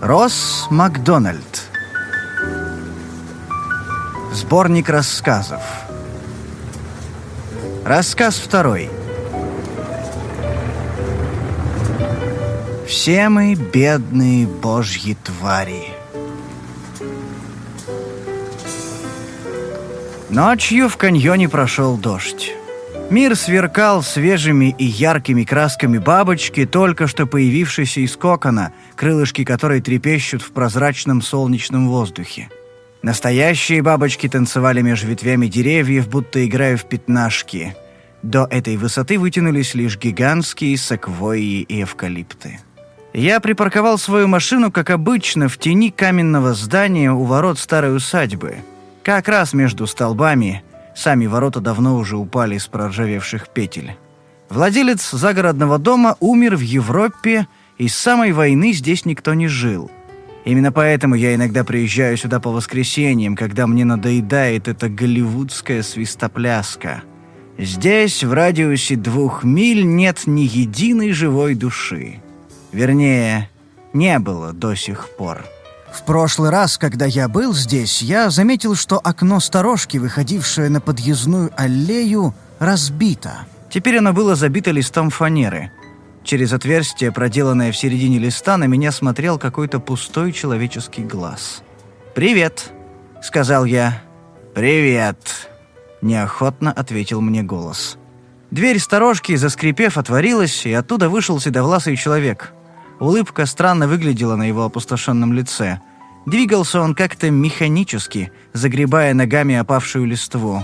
Росс Макдональд. Сборник рассказов. Рассказ второй. Все мы бедные божьи твари. Ночью в каньоне прошел дождь. Мир сверкал свежими и яркими красками бабочки, только что появившейся из кокона, крылышки которой трепещут в прозрачном солнечном воздухе. Настоящие бабочки танцевали между ветвями деревьев, будто играя в пятнашки. До этой высоты вытянулись лишь гигантские саквои и эвкалипты. Я припарковал свою машину, как обычно, в тени каменного здания у ворот старой усадьбы. Как раз между столбами. Сами ворота давно уже упали из проржавевших петель. Владелец загородного дома умер в Европе, и с самой войны здесь никто не жил. Именно поэтому я иногда приезжаю сюда по воскресеньям, когда мне надоедает эта голливудская свистопляска. Здесь, в радиусе двух миль, нет ни единой живой души. Вернее, не было до сих пор. В прошлый раз, когда я был здесь, я заметил, что окно сторожки, выходившее на подъездную аллею, разбито. Теперь оно было забито листом фанеры. Через отверстие, проделанное в середине листа, на меня смотрел какой-то пустой человеческий глаз. «Привет», — сказал я. «Привет», — неохотно ответил мне голос. Дверь сторожки, заскрипев, отворилась, и оттуда вышел седовласый человек — Улыбка странно выглядела на его опустошенном лице. Двигался он как-то механически, загребая ногами опавшую листву.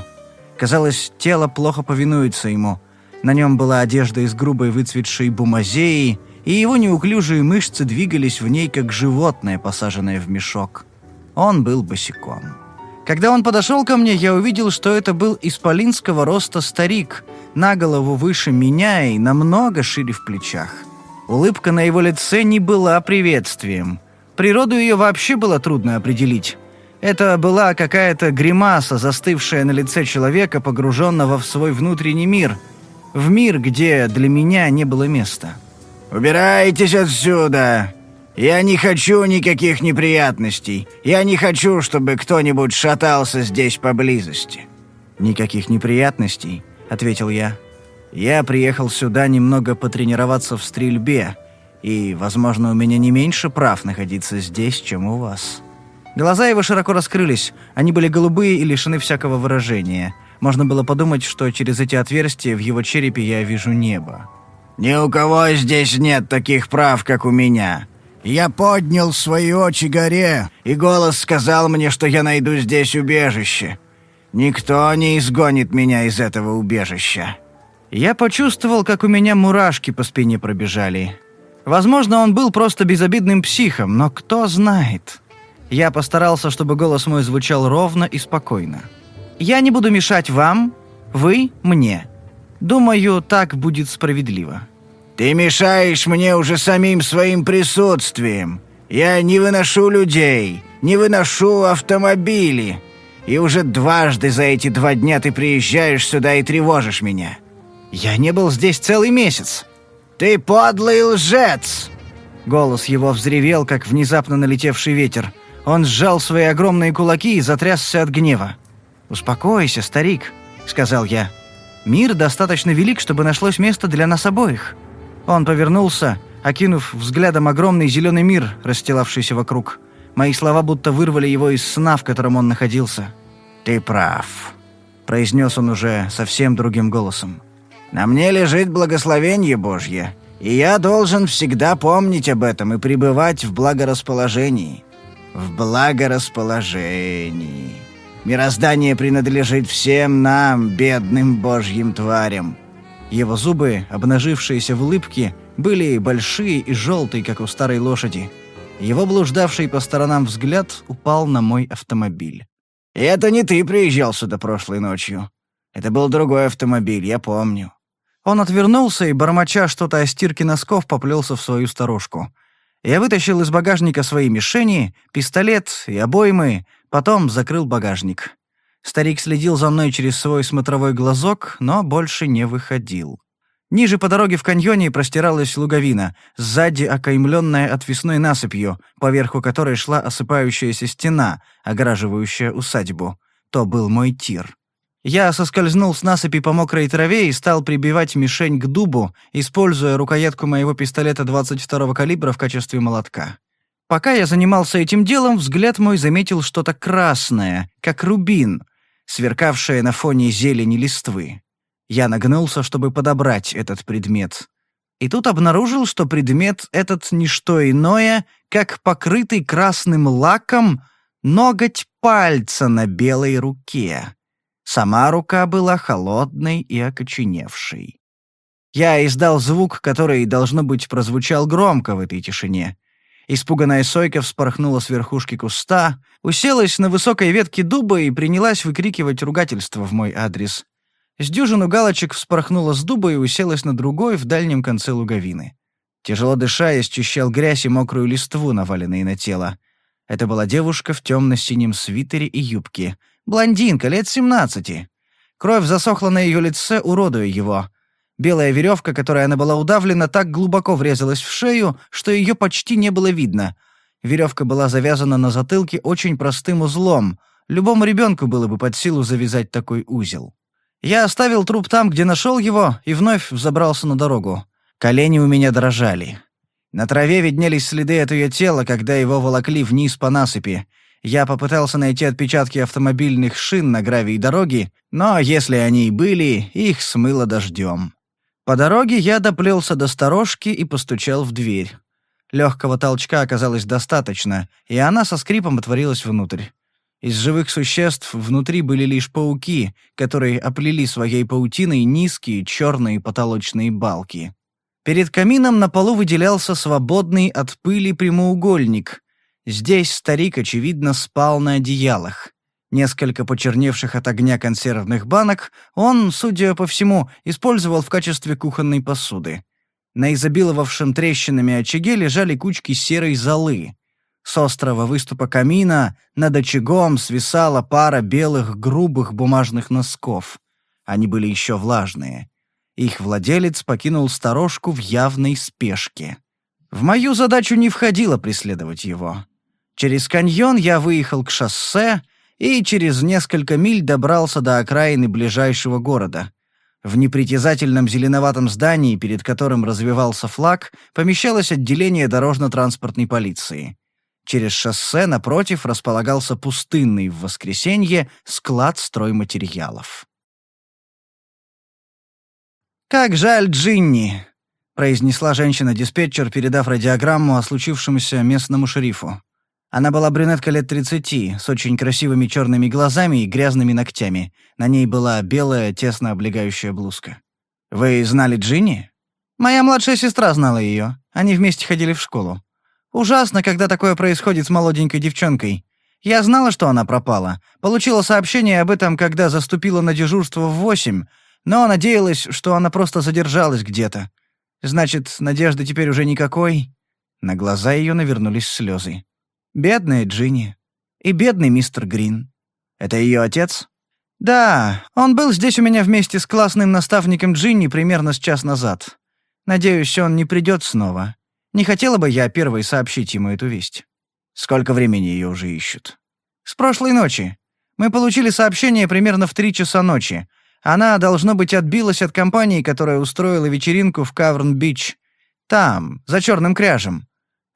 Казалось, тело плохо повинуется ему. На нем была одежда из грубой выцветшей бумазеи, и его неуклюжие мышцы двигались в ней, как животное, посаженное в мешок. Он был босиком. Когда он подошел ко мне, я увидел, что это был исполинского роста старик, на голову выше меня и намного шире в плечах. Улыбка на его лице не была приветствием. Природу ее вообще было трудно определить. Это была какая-то гримаса, застывшая на лице человека, погруженного в свой внутренний мир. В мир, где для меня не было места. «Убирайтесь отсюда! Я не хочу никаких неприятностей. Я не хочу, чтобы кто-нибудь шатался здесь поблизости». «Никаких неприятностей», — ответил я. Я приехал сюда немного потренироваться в стрельбе, и, возможно, у меня не меньше прав находиться здесь, чем у вас». Глаза его широко раскрылись, они были голубые и лишены всякого выражения. Можно было подумать, что через эти отверстия в его черепе я вижу небо. «Ни у кого здесь нет таких прав, как у меня. Я поднял свои очи горе, и голос сказал мне, что я найду здесь убежище. Никто не изгонит меня из этого убежища». Я почувствовал, как у меня мурашки по спине пробежали. Возможно, он был просто безобидным психом, но кто знает. Я постарался, чтобы голос мой звучал ровно и спокойно. «Я не буду мешать вам, вы — мне. Думаю, так будет справедливо». «Ты мешаешь мне уже самим своим присутствием. Я не выношу людей, не выношу автомобили. И уже дважды за эти два дня ты приезжаешь сюда и тревожишь меня. «Я не был здесь целый месяц!» «Ты подлый лжец!» Голос его взревел, как внезапно налетевший ветер. Он сжал свои огромные кулаки и затрясся от гнева. «Успокойся, старик», — сказал я. «Мир достаточно велик, чтобы нашлось место для нас обоих». Он повернулся, окинув взглядом огромный зеленый мир, расстилавшийся вокруг. Мои слова будто вырвали его из сна, в котором он находился. «Ты прав», — произнес он уже совсем другим голосом. На мне лежит благословение Божье, и я должен всегда помнить об этом и пребывать в благорасположении. В благорасположении. Мироздание принадлежит всем нам, бедным божьим тварям». Его зубы, обнажившиеся в улыбке, были большие и желтые, как у старой лошади. Его блуждавший по сторонам взгляд упал на мой автомобиль. «Это не ты приезжал сюда прошлой ночью. Это был другой автомобиль, я помню. Он отвернулся и, бормоча что-то о стирке носков, поплелся в свою сторожку. Я вытащил из багажника свои мишени, пистолет и обоймы, потом закрыл багажник. Старик следил за мной через свой смотровой глазок, но больше не выходил. Ниже по дороге в каньоне простиралась луговина, сзади окаймленная отвесной насыпью, поверху которой шла осыпающаяся стена, огораживающая усадьбу. То был мой тир. Я соскользнул с насыпи по мокрой траве и стал прибивать мишень к дубу, используя рукоятку моего пистолета 22-го калибра в качестве молотка. Пока я занимался этим делом, взгляд мой заметил что-то красное, как рубин, сверкавшее на фоне зелени листвы. Я нагнулся, чтобы подобрать этот предмет. И тут обнаружил, что предмет этот не что иное, как покрытый красным лаком ноготь пальца на белой руке. Сама рука была холодной и окоченевшей. Я издал звук, который, должно быть, прозвучал громко в этой тишине. Испуганная сойка вспорхнула с верхушки куста, уселась на высокой ветке дуба и принялась выкрикивать ругательство в мой адрес. С дюжину галочек вспорхнула с дуба и уселась на другой в дальнем конце луговины. Тяжело дыша, я счищал грязь и мокрую листву, наваленные на тело. Это была девушка в темно-синем свитере и юбке, Блондинка, лет семнадцати. Кровь засохла на ее лице, уродуя его. Белая веревка, которой она была удавлена, так глубоко врезалась в шею, что ее почти не было видно. Веревка была завязана на затылке очень простым узлом. Любому ребенку было бы под силу завязать такой узел. Я оставил труп там, где нашел его, и вновь взобрался на дорогу. Колени у меня дрожали. На траве виднелись следы от ее тела, когда его волокли вниз по насыпи. Я попытался найти отпечатки автомобильных шин на гравии дороги, но если они и были, их смыло дождем. По дороге я доплелся до сторожки и постучал в дверь. Легкого толчка оказалось достаточно, и она со скрипом отворилась внутрь. Из живых существ внутри были лишь пауки, которые оплели своей паутиной низкие черные потолочные балки. Перед камином на полу выделялся свободный от пыли прямоугольник, Здесь старик, очевидно, спал на одеялах. Несколько почерневших от огня консервных банок он, судя по всему, использовал в качестве кухонной посуды. На изобиловавшем трещинами очаге лежали кучки серой золы. С острого выступа камина над очагом свисала пара белых грубых бумажных носков. Они были еще влажные. Их владелец покинул сторожку в явной спешке. В мою задачу не входило преследовать его. Через каньон я выехал к шоссе и через несколько миль добрался до окраины ближайшего города. В непритязательном зеленоватом здании, перед которым развивался флаг, помещалось отделение дорожно-транспортной полиции. Через шоссе напротив располагался пустынный в воскресенье склад стройматериалов. «Как жаль Джинни!» — произнесла женщина-диспетчер, передав радиограмму о случившемся местному шерифу. Она была брюнетка лет 30, с очень красивыми черными глазами и грязными ногтями. На ней была белая, тесно облегающая блузка. «Вы знали Джинни?» «Моя младшая сестра знала ее. Они вместе ходили в школу. Ужасно, когда такое происходит с молоденькой девчонкой. Я знала, что она пропала. Получила сообщение об этом, когда заступила на дежурство в восемь, но надеялась, что она просто задержалась где-то. Значит, надежды теперь уже никакой?» На глаза ее навернулись слезы. Бедная Джинни. И бедный мистер Грин. Это ее отец? Да, он был здесь у меня вместе с классным наставником Джинни примерно с час назад. Надеюсь, он не придет снова. Не хотела бы я первой сообщить ему эту весть. Сколько времени ее уже ищут? С прошлой ночи. Мы получили сообщение примерно в три часа ночи. Она, должно быть, отбилась от компании, которая устроила вечеринку в Каверн-Бич. Там, за черным кряжем.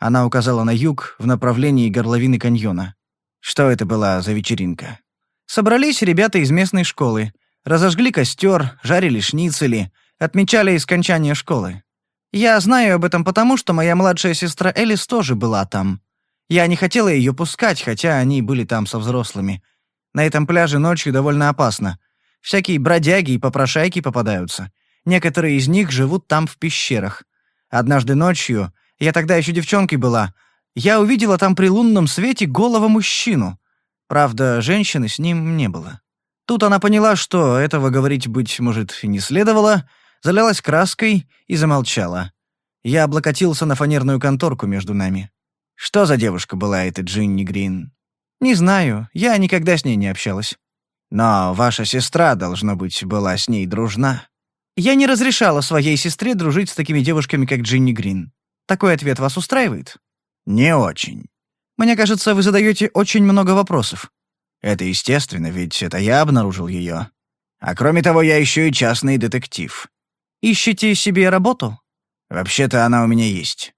Она указала на юг, в направлении горловины каньона. Что это была за вечеринка? Собрались ребята из местной школы. Разожгли костер, жарили шницели, отмечали искончание школы. Я знаю об этом потому, что моя младшая сестра Элис тоже была там. Я не хотела ее пускать, хотя они были там со взрослыми. На этом пляже ночью довольно опасно. Всякие бродяги и попрошайки попадаются. Некоторые из них живут там в пещерах. Однажды ночью я тогда еще девчонкой была. Я увидела там при лунном свете голого мужчину. Правда, женщины с ним не было. Тут она поняла, что этого говорить, быть может, и не следовало, залилась краской и замолчала. Я облокотился на фанерную конторку между нами. Что за девушка была эта Джинни Грин? Не знаю, я никогда с ней не общалась. Но ваша сестра, должно быть, была с ней дружна. Я не разрешала своей сестре дружить с такими девушками, как Джинни Грин. Такой ответ вас устраивает? Не очень. Мне кажется, вы задаете очень много вопросов. Это естественно, ведь это я обнаружил ее. А кроме того, я еще и частный детектив. Ищете себе работу? Вообще-то она у меня есть.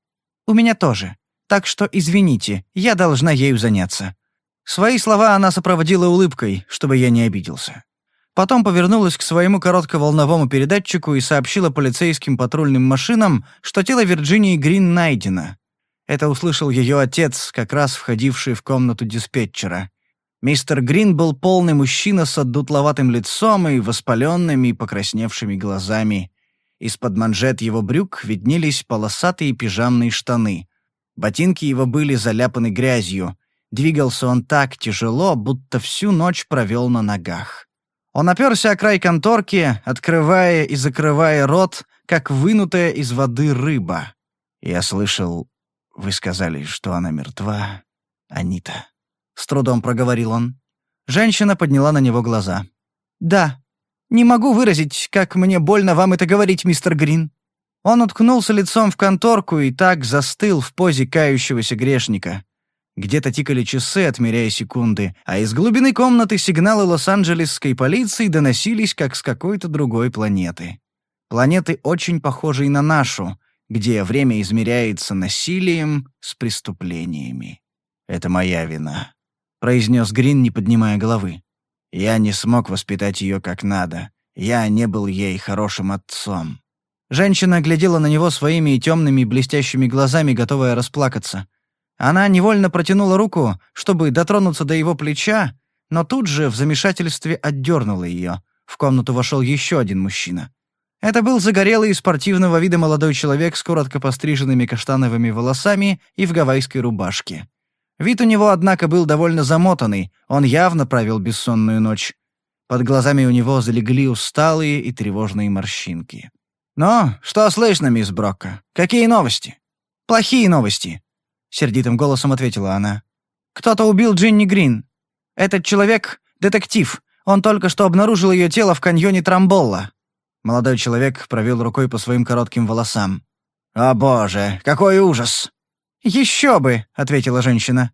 У меня тоже. Так что извините, я должна ею заняться. Свои слова она сопроводила улыбкой, чтобы я не обиделся. Потом повернулась к своему коротковолновому передатчику и сообщила полицейским патрульным машинам, что тело Вирджинии Грин найдено. Это услышал ее отец, как раз входивший в комнату диспетчера. Мистер Грин был полный мужчина с отдутловатым лицом и воспаленными и покрасневшими глазами. Из-под манжет его брюк виднелись полосатые пижамные штаны. Ботинки его были заляпаны грязью. Двигался он так тяжело, будто всю ночь провел на ногах. Он оперся о край конторки, открывая и закрывая рот, как вынутая из воды рыба. «Я слышал, вы сказали, что она мертва, Анита», — с трудом проговорил он. Женщина подняла на него глаза. «Да. Не могу выразить, как мне больно вам это говорить, мистер Грин». Он уткнулся лицом в конторку и так застыл в позе кающегося грешника. Где-то тикали часы, отмеряя секунды, а из глубины комнаты сигналы Лос-Анджелесской полиции доносились, как с какой-то другой планеты. Планеты, очень похожей на нашу, где время измеряется насилием с преступлениями. «Это моя вина», — произнес Грин, не поднимая головы. «Я не смог воспитать ее как надо. Я не был ей хорошим отцом». Женщина глядела на него своими темными блестящими глазами, готовая расплакаться. Она невольно протянула руку, чтобы дотронуться до его плеча, но тут же в замешательстве отдернула ее. В комнату вошел еще один мужчина. Это был загорелый и спортивного вида молодой человек с коротко постриженными каштановыми волосами и в гавайской рубашке. Вид у него, однако, был довольно замотанный, он явно провел бессонную ночь. Под глазами у него залегли усталые и тревожные морщинки. «Ну, что слышно, мисс Брокко? Какие новости?» «Плохие новости сердитым голосом ответила она. «Кто-то убил Джинни Грин. Этот человек — детектив. Он только что обнаружил ее тело в каньоне Трамболла». Молодой человек провел рукой по своим коротким волосам. «О боже, какой ужас!» «Еще бы!» — ответила женщина.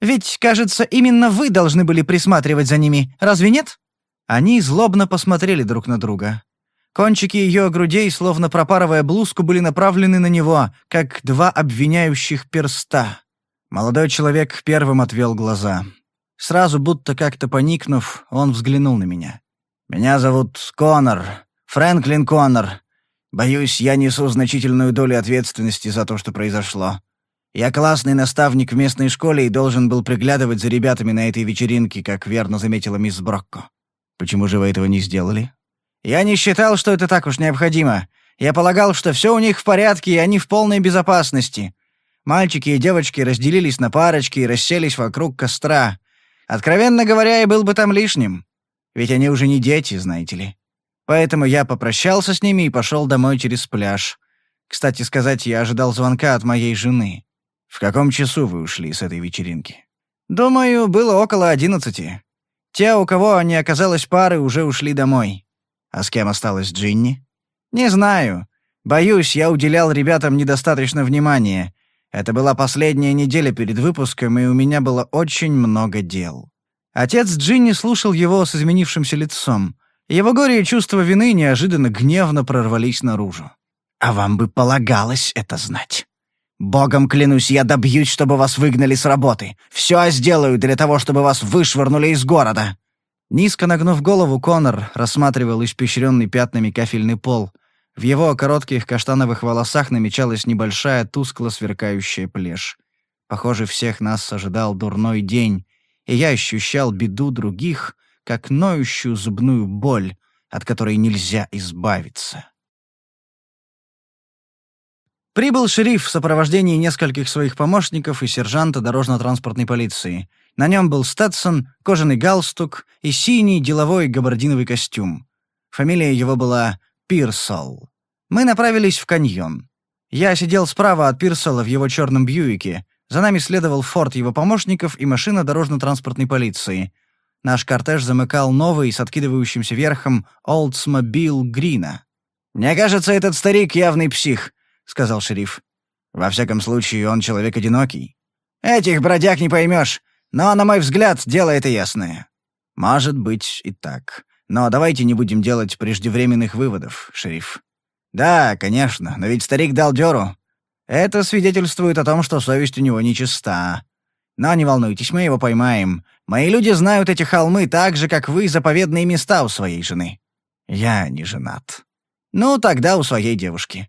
«Ведь, кажется, именно вы должны были присматривать за ними, разве нет?» Они злобно посмотрели друг на друга. Кончики ее грудей, словно пропарывая блузку, были направлены на него, как два обвиняющих перста. Молодой человек первым отвел глаза. Сразу, будто как-то поникнув, он взглянул на меня. «Меня зовут Коннор, Фрэнклин Коннор. Боюсь, я несу значительную долю ответственности за то, что произошло. Я классный наставник в местной школе и должен был приглядывать за ребятами на этой вечеринке, как верно заметила мисс Брокко. Почему же вы этого не сделали?» Я не считал, что это так уж необходимо. Я полагал, что все у них в порядке, и они в полной безопасности. Мальчики и девочки разделились на парочки и расселись вокруг костра. Откровенно говоря, я был бы там лишним. Ведь они уже не дети, знаете ли. Поэтому я попрощался с ними и пошел домой через пляж. Кстати сказать, я ожидал звонка от моей жены. В каком часу вы ушли с этой вечеринки? Думаю, было около одиннадцати. Те, у кого не оказалось пары, уже ушли домой. А с кем осталась Джинни? Не знаю. Боюсь, я уделял ребятам недостаточно внимания. Это была последняя неделя перед выпуском, и у меня было очень много дел. Отец Джинни слушал его с изменившимся лицом. Его горе и чувство вины неожиданно гневно прорвались наружу. «А вам бы полагалось это знать. Богом клянусь, я добьюсь, чтобы вас выгнали с работы. Все сделаю для того, чтобы вас вышвырнули из города. Низко нагнув голову, Конор рассматривал испещренный пятнами кафельный пол. В его коротких каштановых волосах намечалась небольшая тускло сверкающая плешь. Похоже, всех нас ожидал дурной день, и я ощущал беду других, как ноющую зубную боль, от которой нельзя избавиться. Прибыл шериф в сопровождении нескольких своих помощников и сержанта дорожно-транспортной полиции — на нем был Стэтсон, кожаный галстук и синий деловой габардиновый костюм. Фамилия его была Пирсол. Мы направились в каньон. Я сидел справа от Пирсола в его черном Бьюике. За нами следовал форт его помощников и машина дорожно-транспортной полиции. Наш кортеж замыкал новый с откидывающимся верхом Oldsmobile Грина. «Мне кажется, этот старик явный псих», — сказал шериф. «Во всяком случае, он человек одинокий. Этих бродяг не поймешь, но, на мой взгляд, дело это ясное». «Может быть и так. Но давайте не будем делать преждевременных выводов, шериф». «Да, конечно, но ведь старик дал дёру. Это свидетельствует о том, что совесть у него нечиста. Но не волнуйтесь, мы его поймаем. Мои люди знают эти холмы так же, как вы заповедные места у своей жены. Я не женат. Ну, тогда у своей девушки.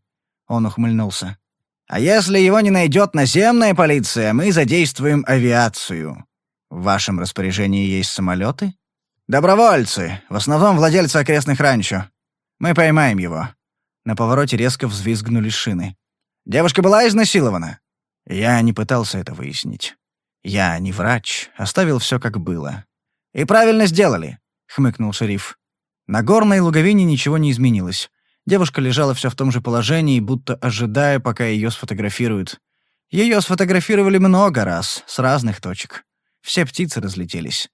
Он ухмыльнулся. А если его не найдет наземная полиция, мы задействуем авиацию. В вашем распоряжении есть самолеты? Добровольцы, в основном владельцы окрестных ранчо. Мы поймаем его. На повороте резко взвизгнули шины. Девушка была изнасилована? Я не пытался это выяснить. «Я не врач, оставил все как было». «И правильно сделали», — хмыкнул шериф. На горной луговине ничего не изменилось. Девушка лежала все в том же положении, будто ожидая, пока ее сфотографируют. Ее сфотографировали много раз, с разных точек. Все птицы разлетелись.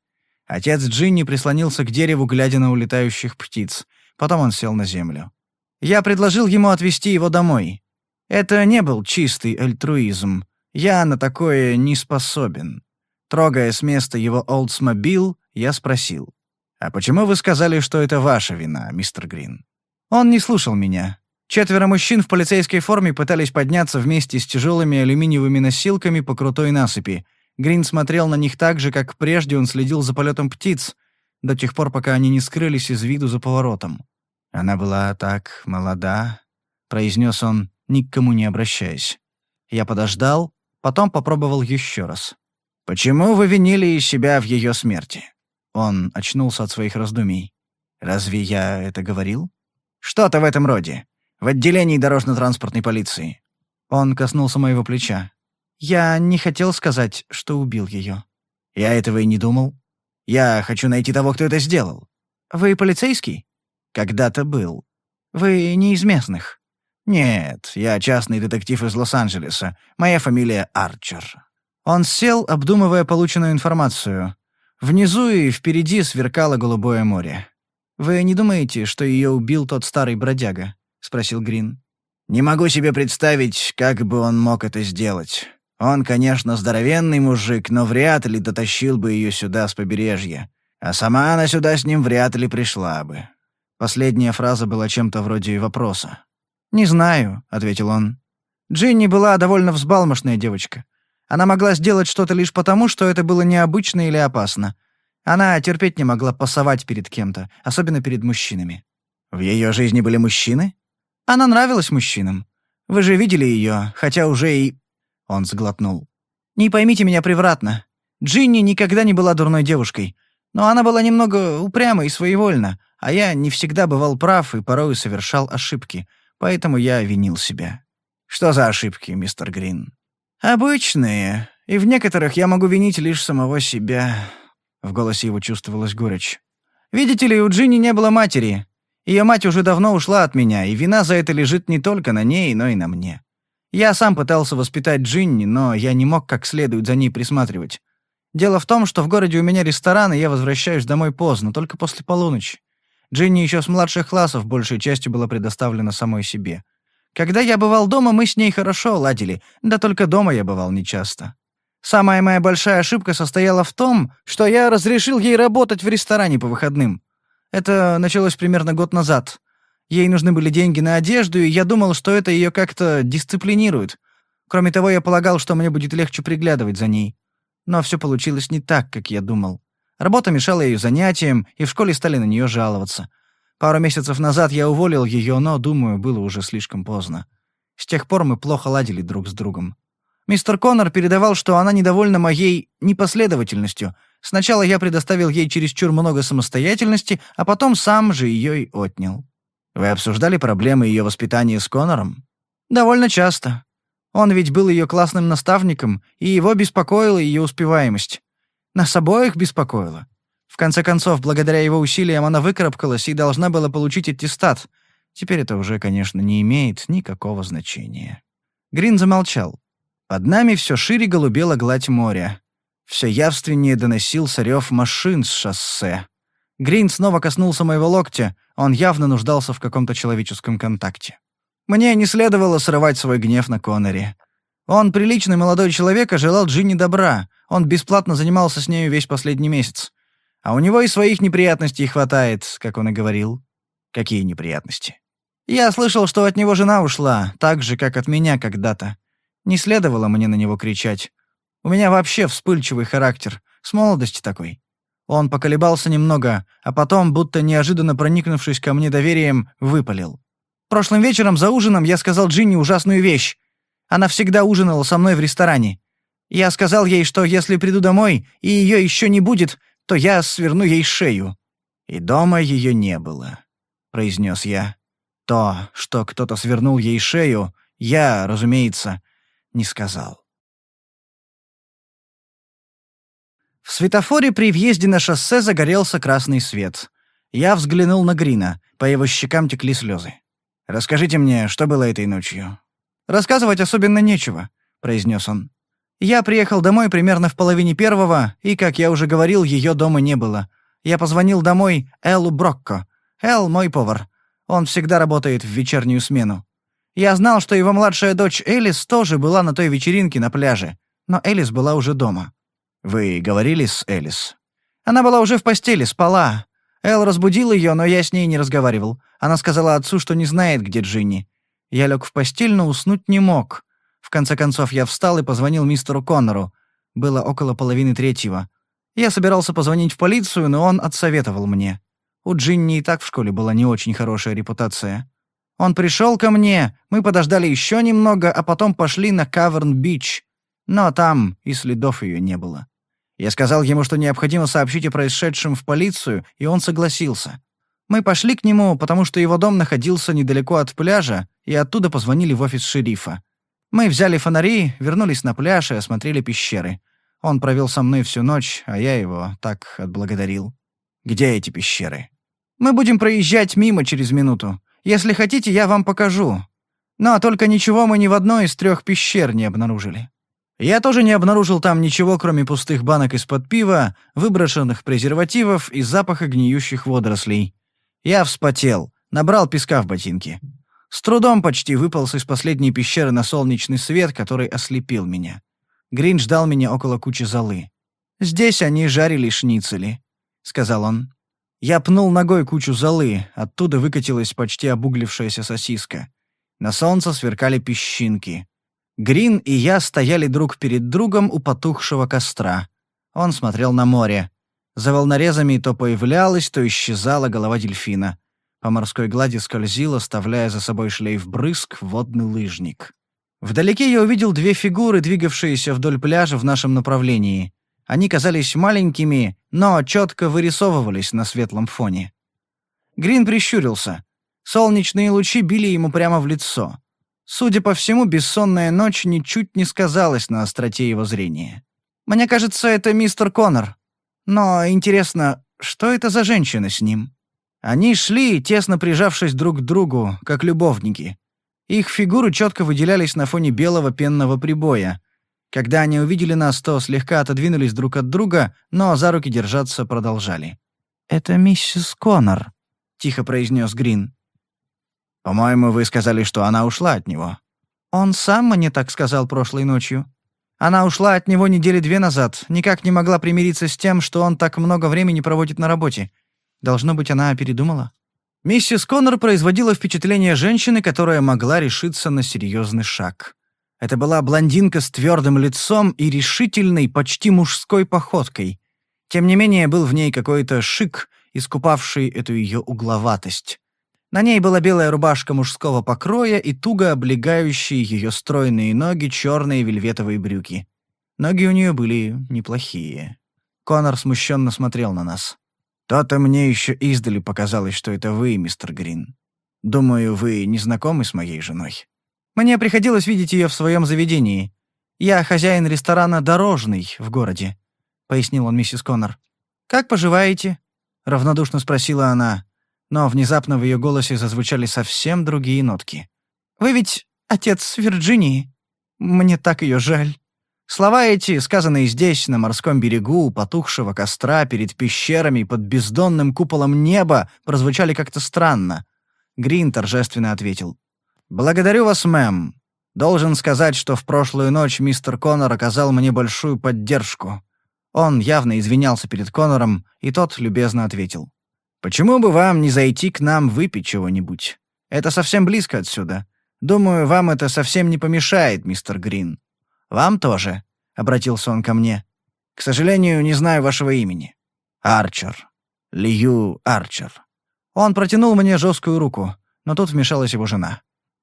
Отец Джинни прислонился к дереву, глядя на улетающих птиц. Потом он сел на землю. Я предложил ему отвезти его домой. Это не был чистый альтруизм. Я на такое не способен. Трогая с места его Oldsmobile, я спросил. «А почему вы сказали, что это ваша вина, мистер Грин?» Он не слушал меня. Четверо мужчин в полицейской форме пытались подняться вместе с тяжелыми алюминиевыми носилками по крутой насыпи. Грин смотрел на них так же, как прежде он следил за полетом птиц, до тех пор, пока они не скрылись из виду за поворотом. «Она была так молода», — произнес он, никому не обращаясь. Я подождал, Потом попробовал еще раз. «Почему вы винили себя в ее смерти?» Он очнулся от своих раздумий. «Разве я это говорил?» «Что-то в этом роде. В отделении дорожно-транспортной полиции». Он коснулся моего плеча. «Я не хотел сказать, что убил ее». «Я этого и не думал. Я хочу найти того, кто это сделал». «Вы полицейский?» «Когда-то был». «Вы не из местных?» «Нет, я частный детектив из Лос-Анджелеса. Моя фамилия Арчер». Он сел, обдумывая полученную информацию. Внизу и впереди сверкало голубое море. «Вы не думаете, что ее убил тот старый бродяга?» — спросил Грин. «Не могу себе представить, как бы он мог это сделать. Он, конечно, здоровенный мужик, но вряд ли дотащил бы ее сюда с побережья. А сама она сюда с ним вряд ли пришла бы». Последняя фраза была чем-то вроде вопроса. «Не знаю», — ответил он. Джинни была довольно взбалмошная девочка. Она могла сделать что-то лишь потому, что это было необычно или опасно. Она терпеть не могла пасовать перед кем-то, особенно перед мужчинами. В ее жизни были мужчины? Она нравилась мужчинам. Вы же видели ее, хотя уже и... Он сглотнул. Не поймите меня превратно. Джинни никогда не была дурной девушкой. Но она была немного упряма и своевольна, а я не всегда бывал прав и порой совершал ошибки поэтому я винил себя. Что за ошибки, мистер Грин? Обычные, и в некоторых я могу винить лишь самого себя. В голосе его чувствовалась горечь. Видите ли, у Джинни не было матери. Ее мать уже давно ушла от меня, и вина за это лежит не только на ней, но и на мне. Я сам пытался воспитать Джинни, но я не мог как следует за ней присматривать. Дело в том, что в городе у меня ресторан, и я возвращаюсь домой поздно, только после полуночи. Джинни еще с младших классов большей частью была предоставлена самой себе. Когда я бывал дома, мы с ней хорошо ладили, да только дома я бывал нечасто. Самая моя большая ошибка состояла в том, что я разрешил ей работать в ресторане по выходным. Это началось примерно год назад. Ей нужны были деньги на одежду, и я думал, что это ее как-то дисциплинирует. Кроме того, я полагал, что мне будет легче приглядывать за ней. Но все получилось не так, как я думал. Работа мешала ее занятиям, и в школе стали на нее жаловаться. Пару месяцев назад я уволил ее, но, думаю, было уже слишком поздно. С тех пор мы плохо ладили друг с другом. Мистер Коннор передавал, что она недовольна моей непоследовательностью. Сначала я предоставил ей чересчур много самостоятельности, а потом сам же ее и отнял. Вы обсуждали проблемы ее воспитания с Коннором? Довольно часто. Он ведь был ее классным наставником, и его беспокоила ее успеваемость. Нас обоих беспокоило. В конце концов, благодаря его усилиям она выкарабкалась и должна была получить аттестат. Теперь это уже, конечно, не имеет никакого значения. Грин замолчал. Под нами все шире голубела гладь моря. Все явственнее доносился рев машин с шоссе. Грин снова коснулся моего локтя, он явно нуждался в каком-то человеческом контакте. Мне не следовало срывать свой гнев на Коннери. Он приличный молодой человек, а желал Джинни добра. Он бесплатно занимался с нею весь последний месяц. А у него и своих неприятностей хватает, как он и говорил. Какие неприятности? Я слышал, что от него жена ушла, так же, как от меня когда-то. Не следовало мне на него кричать. У меня вообще вспыльчивый характер, с молодости такой. Он поколебался немного, а потом, будто неожиданно проникнувшись ко мне доверием, выпалил. Прошлым вечером за ужином я сказал Джинни ужасную вещь. Она всегда ужинала со мной в ресторане. Я сказал ей, что если приду домой и ее еще не будет, то я сверну ей шею. И дома ее не было, произнес я. То, что кто-то свернул ей шею, я, разумеется, не сказал. В светофоре при въезде на шоссе загорелся красный свет. Я взглянул на Грина, по его щекам текли слезы. «Расскажите мне, что было этой ночью?» «Рассказывать особенно нечего», — произнес он. «Я приехал домой примерно в половине первого, и, как я уже говорил, ее дома не было. Я позвонил домой Эллу Брокко. Эл — мой повар. Он всегда работает в вечернюю смену. Я знал, что его младшая дочь Элис тоже была на той вечеринке на пляже, но Элис была уже дома. «Вы говорили с Элис?» «Она была уже в постели, спала. Эл разбудил ее, но я с ней не разговаривал. Она сказала отцу, что не знает, где Джинни. Я лег в постель, но уснуть не мог. В конце концов, я встал и позвонил мистеру Коннору. Было около половины третьего. Я собирался позвонить в полицию, но он отсоветовал мне. У Джинни и так в школе была не очень хорошая репутация. Он пришел ко мне, мы подождали еще немного, а потом пошли на Каверн-Бич. Но там и следов ее не было. Я сказал ему, что необходимо сообщить о происшедшем в полицию, и он согласился. Мы пошли к нему, потому что его дом находился недалеко от пляжа, и оттуда позвонили в офис шерифа. Мы взяли фонари, вернулись на пляж и осмотрели пещеры. Он провел со мной всю ночь, а я его так отблагодарил. Где эти пещеры? Мы будем проезжать мимо через минуту. Если хотите, я вам покажу. Но только ничего мы ни в одной из трех пещер не обнаружили. Я тоже не обнаружил там ничего, кроме пустых банок из-под пива, выброшенных презервативов и запаха гниющих водорослей. Я вспотел, набрал песка в ботинки. С трудом почти выполз из последней пещеры на солнечный свет, который ослепил меня. Грин ждал меня около кучи золы. «Здесь они жарили шницели», — сказал он. Я пнул ногой кучу золы, оттуда выкатилась почти обуглившаяся сосиска. На солнце сверкали песчинки. Грин и я стояли друг перед другом у потухшего костра. Он смотрел на море. За волнорезами то появлялась, то исчезала голова дельфина. По морской глади скользил, оставляя за собой шлейф брызг, водный лыжник. Вдалеке я увидел две фигуры, двигавшиеся вдоль пляжа в нашем направлении. Они казались маленькими, но четко вырисовывались на светлом фоне. Грин прищурился. Солнечные лучи били ему прямо в лицо. Судя по всему, бессонная ночь ничуть не сказалась на остроте его зрения. «Мне кажется, это мистер Коннор. Но интересно, что это за женщина с ним?» Они шли, тесно прижавшись друг к другу, как любовники. Их фигуры четко выделялись на фоне белого пенного прибоя. Когда они увидели нас, то слегка отодвинулись друг от друга, но за руки держаться продолжали. «Это миссис Коннор», — тихо произнес Грин. По-моему, вы сказали, что она ушла от него». «Он сам мне так сказал прошлой ночью. Она ушла от него недели две назад, никак не могла примириться с тем, что он так много времени проводит на работе. Должно быть, она передумала». Миссис Коннор производила впечатление женщины, которая могла решиться на серьезный шаг. Это была блондинка с твердым лицом и решительной, почти мужской походкой. Тем не менее, был в ней какой-то шик, искупавший эту ее угловатость. На ней была белая рубашка мужского покроя и туго облегающие ее стройные ноги черные вельветовые брюки. Ноги у нее были неплохие. Конор смущенно смотрел на нас. «То-то мне еще издали показалось, что это вы, мистер Грин. Думаю, вы не знакомы с моей женой?» «Мне приходилось видеть ее в своем заведении. Я хозяин ресторана «Дорожный» в городе», — пояснил он миссис Коннор. «Как поживаете?» — равнодушно спросила она но внезапно в ее голосе зазвучали совсем другие нотки. «Вы ведь отец Вирджинии? Мне так ее жаль». Слова эти, сказанные здесь, на морском берегу, у потухшего костра, перед пещерами, под бездонным куполом неба, прозвучали как-то странно. Грин торжественно ответил. «Благодарю вас, мэм. Должен сказать, что в прошлую ночь мистер Коннор оказал мне большую поддержку. Он явно извинялся перед Коннором, и тот любезно ответил. «Почему бы вам не зайти к нам выпить чего-нибудь? Это совсем близко отсюда. Думаю, вам это совсем не помешает, мистер Грин. Вам тоже», — обратился он ко мне. «К сожалению, не знаю вашего имени. Арчер. Лью Арчер». Он протянул мне жесткую руку, но тут вмешалась его жена.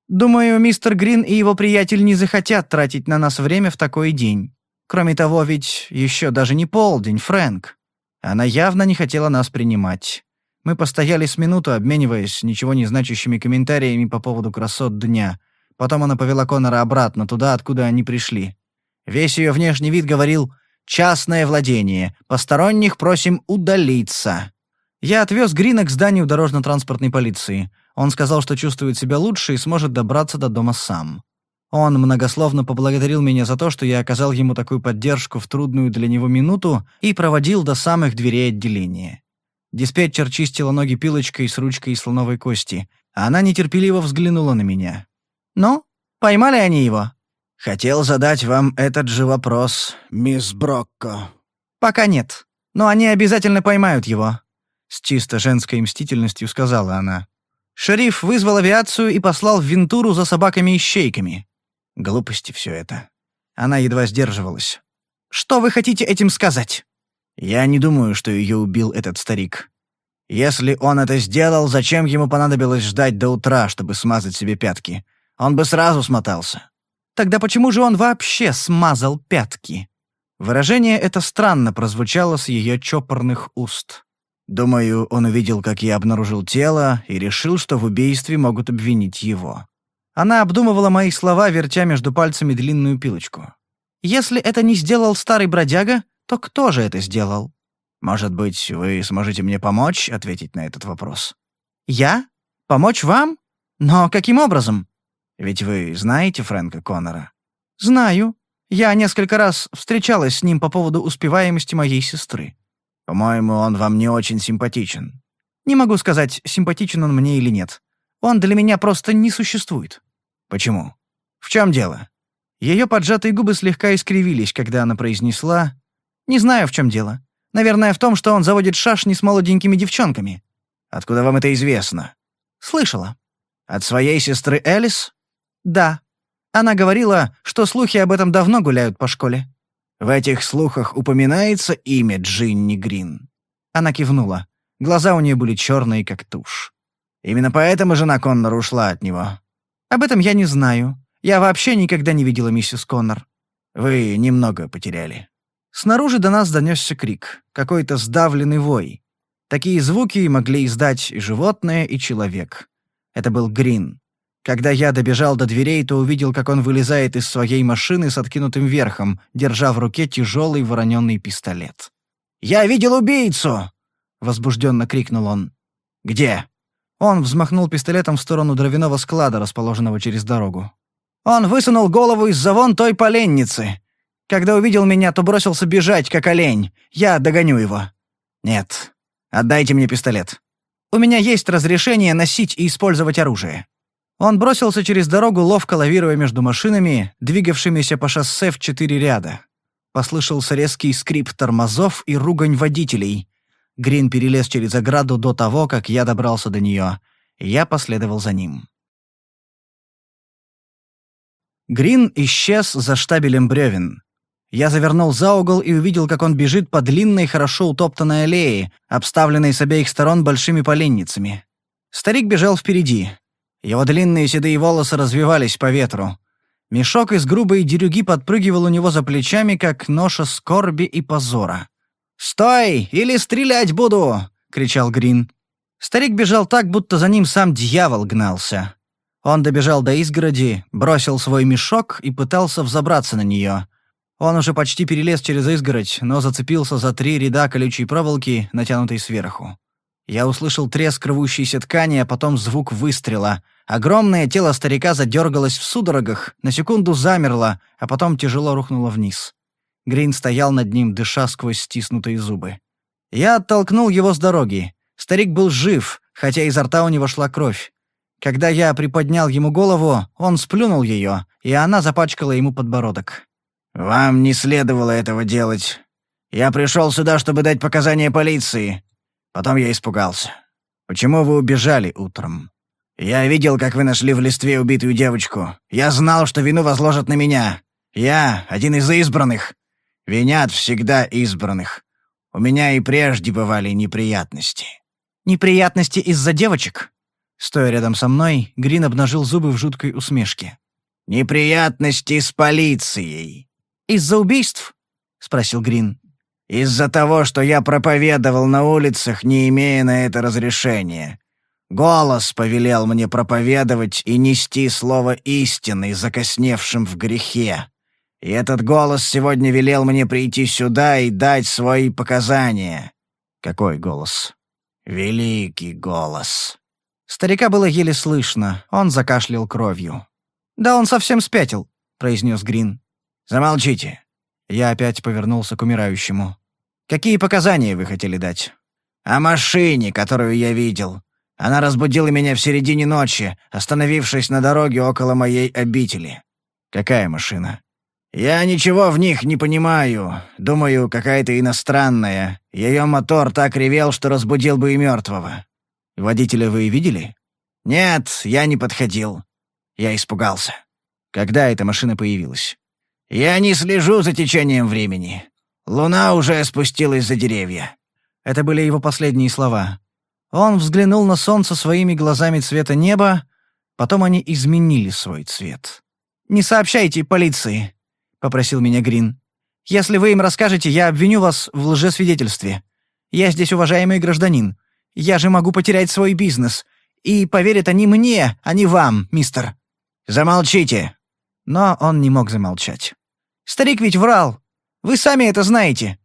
«Думаю, мистер Грин и его приятель не захотят тратить на нас время в такой день. Кроме того, ведь еще даже не полдень, Фрэнк. Она явно не хотела нас принимать. Мы постояли с минуту, обмениваясь ничего не значащими комментариями по поводу красот дня. Потом она повела Конора обратно, туда, откуда они пришли. Весь ее внешний вид говорил «частное владение, посторонних просим удалиться». Я отвез Грина к зданию дорожно-транспортной полиции. Он сказал, что чувствует себя лучше и сможет добраться до дома сам. Он многословно поблагодарил меня за то, что я оказал ему такую поддержку в трудную для него минуту и проводил до самых дверей отделения. Диспетчер чистила ноги пилочкой с ручкой из слоновой кости, она нетерпеливо взглянула на меня. «Ну, поймали они его?» «Хотел задать вам этот же вопрос, мисс Брокко». «Пока нет, но они обязательно поймают его», — с чисто женской мстительностью сказала она. Шериф вызвал авиацию и послал в Вентуру за собаками-ищейками. Глупости все это. Она едва сдерживалась. «Что вы хотите этим сказать?» «Я не думаю, что ее убил этот старик. Если он это сделал, зачем ему понадобилось ждать до утра, чтобы смазать себе пятки? Он бы сразу смотался». «Тогда почему же он вообще смазал пятки?» Выражение это странно прозвучало с ее чопорных уст. Думаю, он увидел, как я обнаружил тело, и решил, что в убийстве могут обвинить его. Она обдумывала мои слова, вертя между пальцами длинную пилочку. «Если это не сделал старый бродяга, то кто же это сделал?» «Может быть, вы сможете мне помочь ответить на этот вопрос?» «Я? Помочь вам? Но каким образом?» «Ведь вы знаете Фрэнка Коннора?» «Знаю. Я несколько раз встречалась с ним по поводу успеваемости моей сестры. По-моему, он вам не очень симпатичен». «Не могу сказать, симпатичен он мне или нет. Он для меня просто не существует». «Почему? В чем дело?» Ее поджатые губы слегка искривились, когда она произнесла «Не знаю, в чем дело. Наверное, в том, что он заводит шашни с молоденькими девчонками». «Откуда вам это известно?» «Слышала». «От своей сестры Элис?» «Да. Она говорила, что слухи об этом давно гуляют по школе». В этих слухах упоминается имя Джинни Грин?» Она кивнула. Глаза у нее были черные, как тушь. «Именно поэтому жена Коннора ушла от него?» «Об этом я не знаю. Я вообще никогда не видела миссис Коннор». «Вы немного потеряли». Снаружи до нас донесся крик, какой-то сдавленный вой. Такие звуки могли издать и животное, и человек. Это был Грин. Когда я добежал до дверей, то увидел, как он вылезает из своей машины с откинутым верхом, держа в руке тяжелый вороненный пистолет. «Я видел убийцу!» — возбужденно крикнул он. «Где?» Он взмахнул пистолетом в сторону дровяного склада, расположенного через дорогу. Он высунул голову из-за вон той поленницы. Когда увидел меня, то бросился бежать, как олень. Я догоню его. Нет. Отдайте мне пистолет. У меня есть разрешение носить и использовать оружие. Он бросился через дорогу, ловко лавируя между машинами, двигавшимися по шоссе в четыре ряда. Послышался резкий скрип тормозов и ругань водителей. Грин перелез через ограду до того, как я добрался до нее. Я последовал за ним. Грин исчез за штабелем бревен. Я завернул за угол и увидел, как он бежит по длинной, хорошо утоптанной аллее, обставленной с обеих сторон большими поленницами. Старик бежал впереди. Его длинные седые волосы развивались по ветру. Мешок из грубой дерюги подпрыгивал у него за плечами, как ноша скорби и позора. «Стой, или стрелять буду!» — кричал Грин. Старик бежал так, будто за ним сам дьявол гнался. Он добежал до изгороди, бросил свой мешок и пытался взобраться на нее. Он уже почти перелез через изгородь, но зацепился за три ряда колючей проволоки, натянутой сверху. Я услышал треск рвущейся ткани, а потом звук выстрела. Огромное тело старика задергалось в судорогах, на секунду замерло, а потом тяжело рухнуло вниз. Грин стоял над ним, дыша сквозь стиснутые зубы. Я оттолкнул его с дороги. Старик был жив, хотя изо рта у него шла кровь. Когда я приподнял ему голову, он сплюнул ее, и она запачкала ему подбородок. «Вам не следовало этого делать. Я пришел сюда, чтобы дать показания полиции. Потом я испугался. Почему вы убежали утром? Я видел, как вы нашли в листве убитую девочку. Я знал, что вину возложат на меня. Я один из избранных. Винят всегда избранных. У меня и прежде бывали неприятности». «Неприятности из-за девочек?» Стоя рядом со мной, Грин обнажил зубы в жуткой усмешке. «Неприятности с полицией». «Из-за убийств?» — спросил Грин. Из-за того, что я проповедовал на улицах, не имея на это разрешения. Голос повелел мне проповедовать и нести слово истины, закосневшим в грехе. И этот голос сегодня велел мне прийти сюда и дать свои показания. Какой голос? Великий голос. Старика было еле слышно, он закашлял кровью. «Да он совсем спятил», — произнес Грин. «Замолчите. Я опять повернулся к умирающему. «Какие показания вы хотели дать?» «О машине, которую я видел. Она разбудила меня в середине ночи, остановившись на дороге около моей обители». «Какая машина?» «Я ничего в них не понимаю. Думаю, какая-то иностранная. Ее мотор так ревел, что разбудил бы и мертвого». «Водителя вы видели?» «Нет, я не подходил. Я испугался». «Когда эта машина появилась?» «Я не слежу за течением времени. Луна уже спустилась за деревья». Это были его последние слова. Он взглянул на солнце своими глазами цвета неба, потом они изменили свой цвет. «Не сообщайте полиции», — попросил меня Грин. «Если вы им расскажете, я обвиню вас в лжесвидетельстве. Я здесь уважаемый гражданин. Я же могу потерять свой бизнес. И поверят они мне, а не вам, мистер». «Замолчите», но он не мог замолчать. «Старик ведь врал. Вы сами это знаете.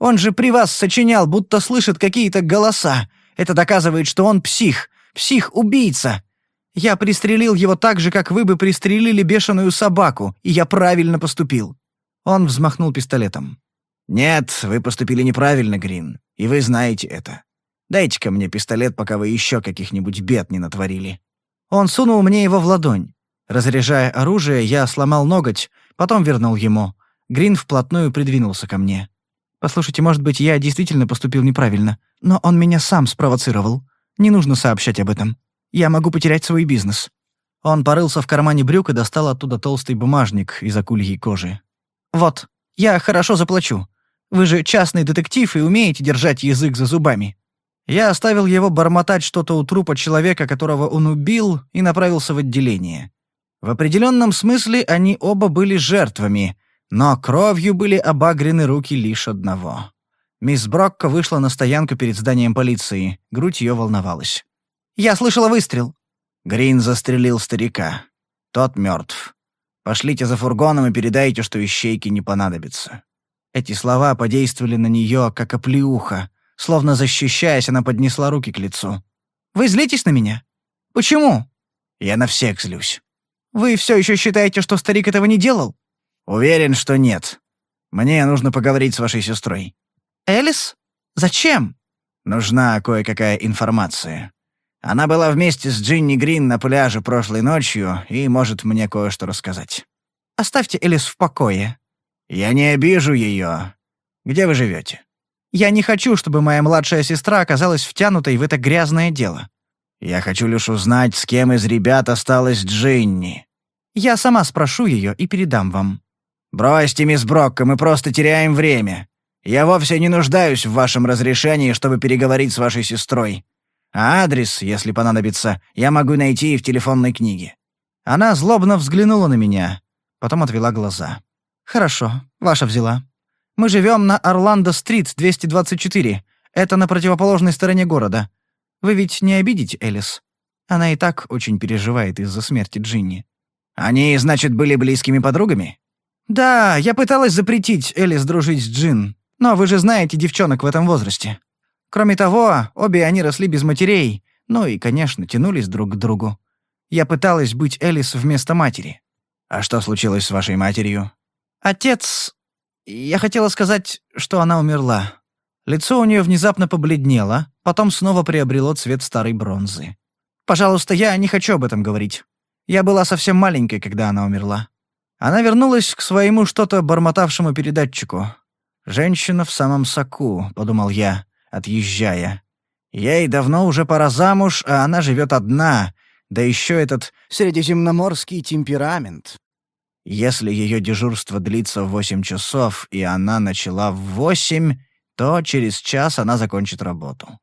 Он же при вас сочинял, будто слышит какие-то голоса. Это доказывает, что он псих, псих-убийца. Я пристрелил его так же, как вы бы пристрелили бешеную собаку, и я правильно поступил». Он взмахнул пистолетом. «Нет, вы поступили неправильно, Грин, и вы знаете это. Дайте-ка мне пистолет, пока вы еще каких-нибудь бед не натворили». Он сунул мне его в ладонь. Разряжая оружие, я сломал ноготь, потом вернул ему. Грин вплотную придвинулся ко мне. «Послушайте, может быть, я действительно поступил неправильно, но он меня сам спровоцировал. Не нужно сообщать об этом. Я могу потерять свой бизнес». Он порылся в кармане брюк и достал оттуда толстый бумажник из акульей кожи. «Вот, я хорошо заплачу. Вы же частный детектив и умеете держать язык за зубами». Я оставил его бормотать что-то у трупа человека, которого он убил, и направился в отделение. В определенном смысле они оба были жертвами, но кровью были обагрены руки лишь одного. Мисс Брокко вышла на стоянку перед зданием полиции. Грудь ее волновалась. «Я слышала выстрел». Грин застрелил старика. Тот мертв. Пошлите за фургоном и передайте, что ищейки не понадобится. Эти слова подействовали на нее, как оплеуха. Словно защищаясь, она поднесла руки к лицу. «Вы злитесь на меня? Почему?» «Я на всех злюсь. Вы все еще считаете, что старик этого не делал? Уверен, что нет. Мне нужно поговорить с вашей сестрой. Элис? Зачем? Нужна кое-какая информация. Она была вместе с Джинни Грин на пляже прошлой ночью и может мне кое-что рассказать. Оставьте Элис в покое. Я не обижу ее. Где вы живете? Я не хочу, чтобы моя младшая сестра оказалась втянутой в это грязное дело. Я хочу лишь узнать, с кем из ребят осталась Джинни. Я сама спрошу ее и передам вам». «Бросьте, мисс Брокко, мы просто теряем время. Я вовсе не нуждаюсь в вашем разрешении, чтобы переговорить с вашей сестрой. А адрес, если понадобится, я могу найти и в телефонной книге». Она злобно взглянула на меня, потом отвела глаза. «Хорошо, ваша взяла. Мы живем на Орландо-стрит, 224. Это на противоположной стороне города. Вы ведь не обидите Элис? Она и так очень переживает из-за смерти Джинни». «Они, значит, были близкими подругами?» «Да, я пыталась запретить Элис дружить с Джин, но вы же знаете девчонок в этом возрасте. Кроме того, обе они росли без матерей, ну и, конечно, тянулись друг к другу. Я пыталась быть Элис вместо матери. А что случилось с вашей матерью? Отец... Я хотела сказать, что она умерла. Лицо у нее внезапно побледнело, потом снова приобрело цвет старой бронзы. Пожалуйста, я не хочу об этом говорить. Я была совсем маленькой, когда она умерла. Она вернулась к своему что-то бормотавшему передатчику. «Женщина в самом соку», — подумал я, отъезжая. «Ей давно уже пора замуж, а она живет одна, да еще этот средиземноморский темперамент. Если ее дежурство длится восемь часов, и она начала в восемь, то через час она закончит работу.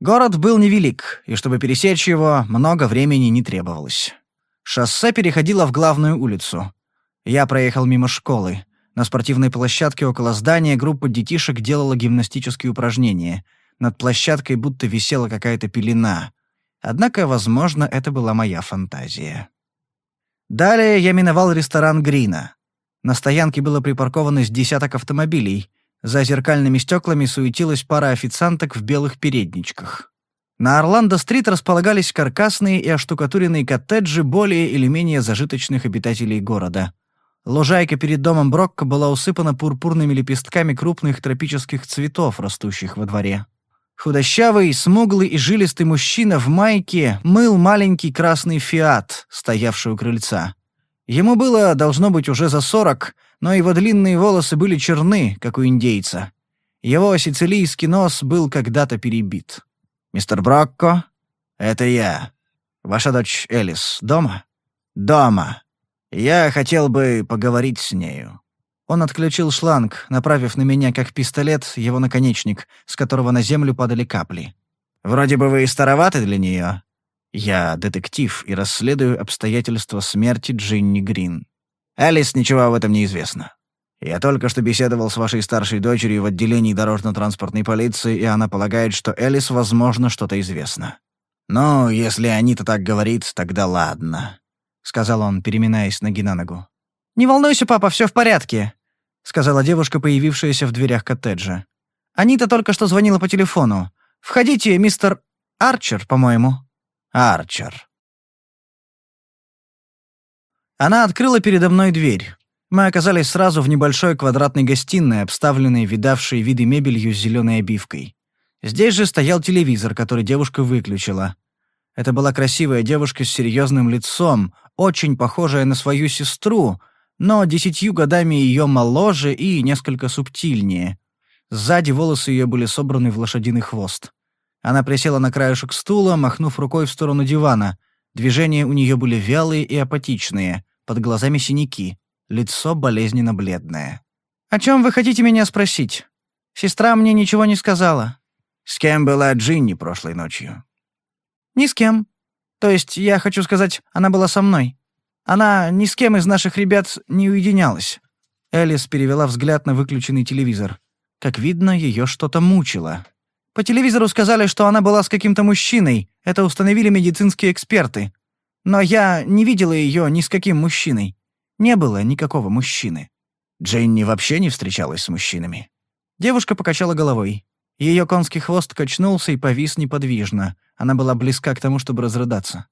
Город был невелик, и чтобы пересечь его, много времени не требовалось. Шоссе переходило в главную улицу. Я проехал мимо школы. На спортивной площадке около здания группа детишек делала гимнастические упражнения. Над площадкой будто висела какая-то пелена. Однако, возможно, это была моя фантазия. Далее я миновал ресторан Грина. На стоянке было припарковано с десяток автомобилей. За зеркальными стеклами суетилась пара официанток в белых передничках. На Орландо-стрит располагались каркасные и оштукатуренные коттеджи более или менее зажиточных обитателей города. Лужайка перед домом Брокко была усыпана пурпурными лепестками крупных тропических цветов, растущих во дворе. Худощавый, смуглый и жилистый мужчина в майке мыл маленький красный «Фиат», стоявший у крыльца. Ему было, должно быть, уже за сорок, но его длинные волосы были черны, как у индейца. Его сицилийский нос был когда-то перебит. «Мистер Брокко, это я. Ваша дочь Элис дома?» «Дома. Я хотел бы поговорить с нею». Он отключил шланг, направив на меня, как пистолет, его наконечник, с которого на землю падали капли. «Вроде бы вы и староваты для нее. Я детектив и расследую обстоятельства смерти Джинни Грин. Алис ничего об этом не известно. Я только что беседовал с вашей старшей дочерью в отделении дорожно-транспортной полиции, и она полагает, что Элис, возможно, что-то известно. «Ну, если Анита так говорит, тогда ладно», — сказал он, переминаясь ноги на ногу. «Не волнуйся, папа, все в порядке», — сказала девушка, появившаяся в дверях коттеджа. «Анита только что звонила по телефону. Входите, мистер Арчер, по-моему». Арчер. Она открыла передо мной дверь. Мы оказались сразу в небольшой квадратной гостиной, обставленной видавшей виды мебелью с зеленой обивкой. Здесь же стоял телевизор, который девушка выключила. Это была красивая девушка с серьезным лицом, очень похожая на свою сестру, но десятью годами ее моложе и несколько субтильнее. Сзади волосы ее были собраны в лошадиный хвост. Она присела на краешек стула, махнув рукой в сторону дивана. Движения у нее были вялые и апатичные, под глазами синяки, лицо болезненно бледное. «О чем вы хотите меня спросить? Сестра мне ничего не сказала». «С кем была Джинни прошлой ночью?» «Ни с кем. То есть, я хочу сказать, она была со мной. Она ни с кем из наших ребят не уединялась». Элис перевела взгляд на выключенный телевизор. Как видно, ее что-то мучило. По телевизору сказали, что она была с каким-то мужчиной. Это установили медицинские эксперты. Но я не видела ее ни с каким мужчиной. Не было никакого мужчины. Дженни вообще не встречалась с мужчинами. Девушка покачала головой. Ее конский хвост качнулся и повис неподвижно. Она была близка к тому, чтобы разрыдаться.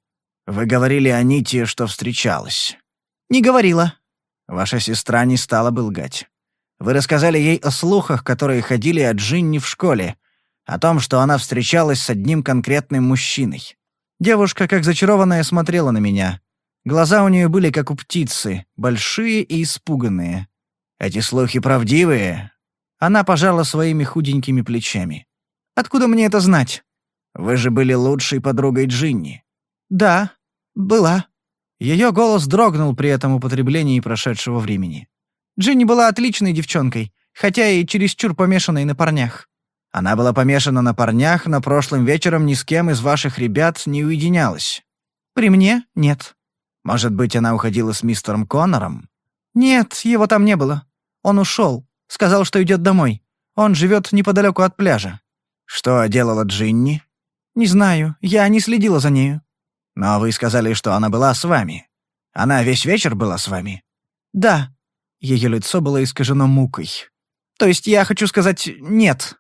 «Вы говорили о Ните, что встречалась». «Не говорила». «Ваша сестра не стала бы лгать. Вы рассказали ей о слухах, которые ходили о Джинни в школе, о том, что она встречалась с одним конкретным мужчиной. Девушка, как зачарованная, смотрела на меня. Глаза у нее были как у птицы, большие и испуганные. «Эти слухи правдивые?» Она пожала своими худенькими плечами. «Откуда мне это знать?» «Вы же были лучшей подругой Джинни». «Да, была». Ее голос дрогнул при этом употреблении прошедшего времени. Джинни была отличной девчонкой, хотя и чересчур помешанной на парнях. Она была помешана на парнях, но прошлым вечером ни с кем из ваших ребят не уединялась. При мне — нет. Может быть, она уходила с мистером Коннором? Нет, его там не было. Он ушел. Сказал, что идет домой. Он живет неподалеку от пляжа. Что делала Джинни? Не знаю, я не следила за нею. Но вы сказали, что она была с вами. Она весь вечер была с вами? Да. Ее лицо было искажено мукой. То есть я хочу сказать «нет».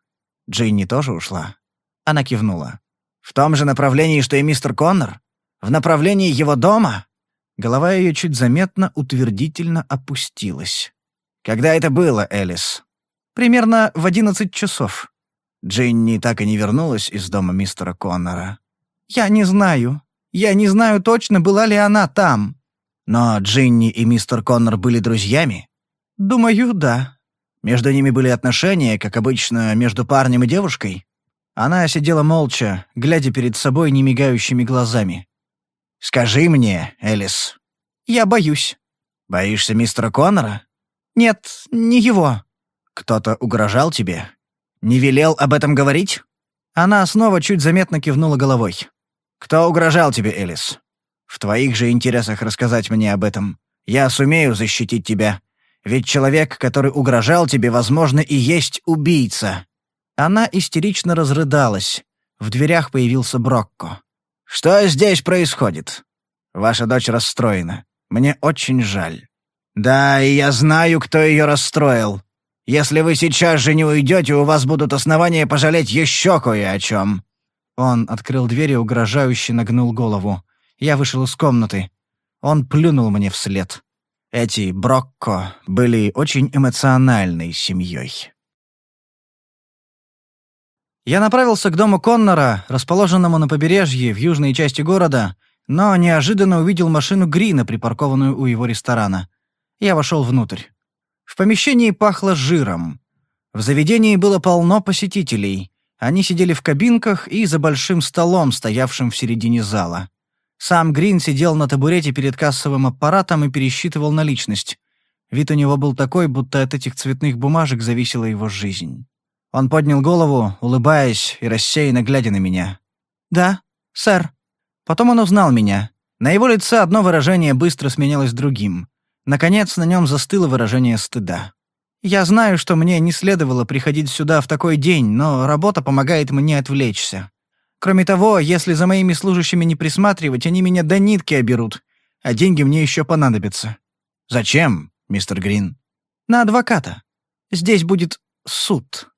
Джинни тоже ушла. Она кивнула. «В том же направлении, что и мистер Коннор? В направлении его дома?» Голова ее чуть заметно утвердительно опустилась. «Когда это было, Элис?» «Примерно в одиннадцать часов». Джинни так и не вернулась из дома мистера Коннора. «Я не знаю. Я не знаю точно, была ли она там». «Но Джинни и мистер Коннор были друзьями?» «Думаю, да». «Между ними были отношения, как обычно, между парнем и девушкой?» Она сидела молча, глядя перед собой немигающими глазами. «Скажи мне, Элис». «Я боюсь». «Боишься мистера Коннора?» «Нет, не его». «Кто-то угрожал тебе? Не велел об этом говорить?» Она снова чуть заметно кивнула головой. «Кто угрожал тебе, Элис? В твоих же интересах рассказать мне об этом. Я сумею защитить тебя. Ведь человек, который угрожал тебе, возможно, и есть убийца». Она истерично разрыдалась. В дверях появился Брокко. «Что здесь происходит? Ваша дочь расстроена. Мне очень жаль». «Да, и я знаю, кто ее расстроил. Если вы сейчас же не уйдете, у вас будут основания пожалеть еще кое о чем». Он открыл дверь и угрожающе нагнул голову. Я вышел из комнаты. Он плюнул мне вслед. Эти Брокко были очень эмоциональной семьей. Я направился к дому Коннора, расположенному на побережье в южной части города, но неожиданно увидел машину Грина, припаркованную у его ресторана. Я вошел внутрь. В помещении пахло жиром. В заведении было полно посетителей. Они сидели в кабинках и за большим столом, стоявшим в середине зала. Сам Грин сидел на табурете перед кассовым аппаратом и пересчитывал наличность. Вид у него был такой, будто от этих цветных бумажек зависела его жизнь. Он поднял голову, улыбаясь и рассеянно глядя на меня. «Да, сэр». Потом он узнал меня. На его лице одно выражение быстро сменялось другим. Наконец, на нем застыло выражение стыда. «Я знаю, что мне не следовало приходить сюда в такой день, но работа помогает мне отвлечься. Кроме того, если за моими служащими не присматривать, они меня до нитки оберут, а деньги мне еще понадобятся». «Зачем, мистер Грин?» «На адвоката. Здесь будет суд».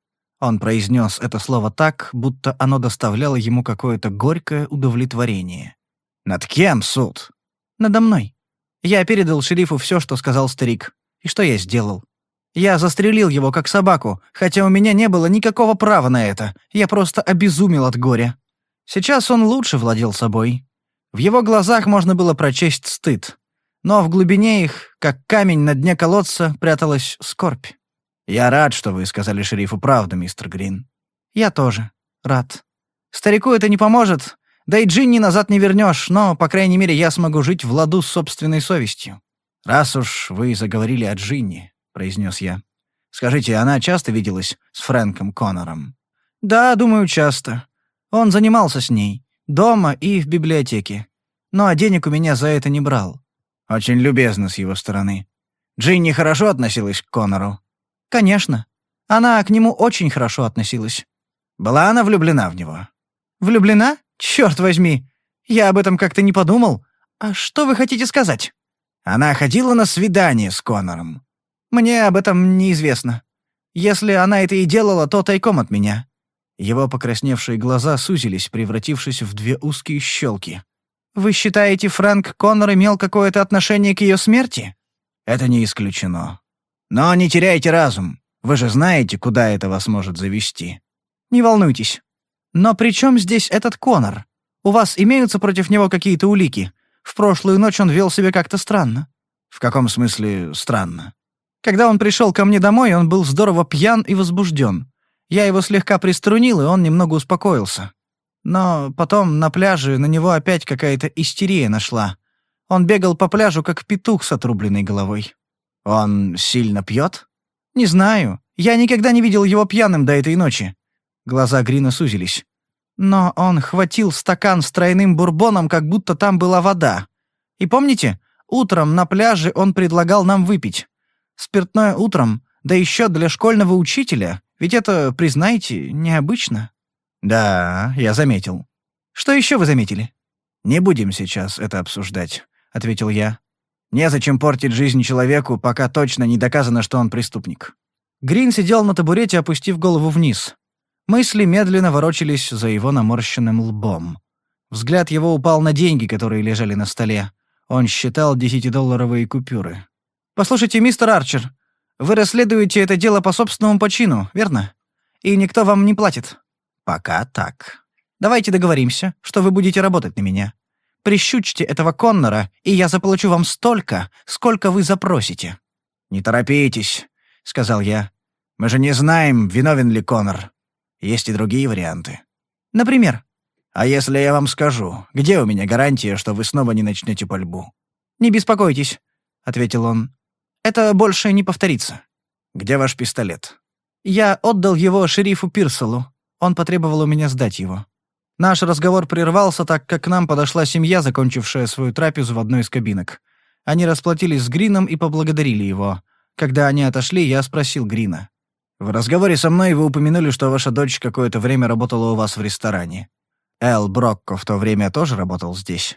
Он произнес это слово так, будто оно доставляло ему какое-то горькое удовлетворение. «Над кем суд?» «Надо мной. Я передал шерифу все, что сказал старик. И что я сделал? Я застрелил его, как собаку, хотя у меня не было никакого права на это. Я просто обезумел от горя. Сейчас он лучше владел собой. В его глазах можно было прочесть стыд. Но в глубине их, как камень на дне колодца, пряталась скорбь. «Я рад, что вы сказали шерифу правду, мистер Грин». «Я тоже. Рад. Старику это не поможет, да и Джинни назад не вернешь, но, по крайней мере, я смогу жить в ладу с собственной совестью». «Раз уж вы заговорили о Джинни», — произнес я. «Скажите, она часто виделась с Фрэнком Коннором?» «Да, думаю, часто. Он занимался с ней. Дома и в библиотеке. Но денег у меня за это не брал». «Очень любезно с его стороны. Джинни хорошо относилась к Коннору?» «Конечно. Она к нему очень хорошо относилась». «Была она влюблена в него?» «Влюблена? Черт возьми! Я об этом как-то не подумал. А что вы хотите сказать?» «Она ходила на свидание с Коннором». «Мне об этом неизвестно. Если она это и делала, то тайком от меня». Его покрасневшие глаза сузились, превратившись в две узкие щелки. «Вы считаете, Фрэнк Коннор имел какое-то отношение к ее смерти?» «Это не исключено. Но не теряйте разум. Вы же знаете, куда это вас может завести. Не волнуйтесь. Но при чем здесь этот Конор? У вас имеются против него какие-то улики? В прошлую ночь он вел себя как-то странно. В каком смысле странно? Когда он пришел ко мне домой, он был здорово пьян и возбужден. Я его слегка приструнил, и он немного успокоился. Но потом на пляже на него опять какая-то истерия нашла. Он бегал по пляжу, как петух с отрубленной головой. «Он сильно пьет?» «Не знаю. Я никогда не видел его пьяным до этой ночи». Глаза Грина сузились. «Но он хватил стакан с тройным бурбоном, как будто там была вода. И помните, утром на пляже он предлагал нам выпить. Спиртное утром, да еще для школьного учителя, ведь это, признайте, необычно». «Да, я заметил». «Что еще вы заметили?» «Не будем сейчас это обсуждать», — ответил я. Незачем портить жизнь человеку, пока точно не доказано, что он преступник. Грин сидел на табурете, опустив голову вниз. Мысли медленно ворочались за его наморщенным лбом. Взгляд его упал на деньги, которые лежали на столе. Он считал десятидолларовые купюры. «Послушайте, мистер Арчер, вы расследуете это дело по собственному почину, верно? И никто вам не платит?» «Пока так. Давайте договоримся, что вы будете работать на меня. Прищучьте этого Коннора, и я заплачу вам столько, сколько вы запросите». «Не торопитесь», — сказал я. «Мы же не знаем, виновен ли Коннор. Есть и другие варианты». «Например?» «А если я вам скажу, где у меня гарантия, что вы снова не начнете пальбу?» «Не беспокойтесь», — ответил он. «Это больше не повторится». «Где ваш пистолет?» «Я отдал его шерифу Пирселу. Он потребовал у меня сдать его». Наш разговор прервался, так как к нам подошла семья, закончившая свою трапезу в одной из кабинок. Они расплатились с Грином и поблагодарили его. Когда они отошли, я спросил Грина. «В разговоре со мной вы упомянули, что ваша дочь какое-то время работала у вас в ресторане. Эл Брокко в то время тоже работал здесь?»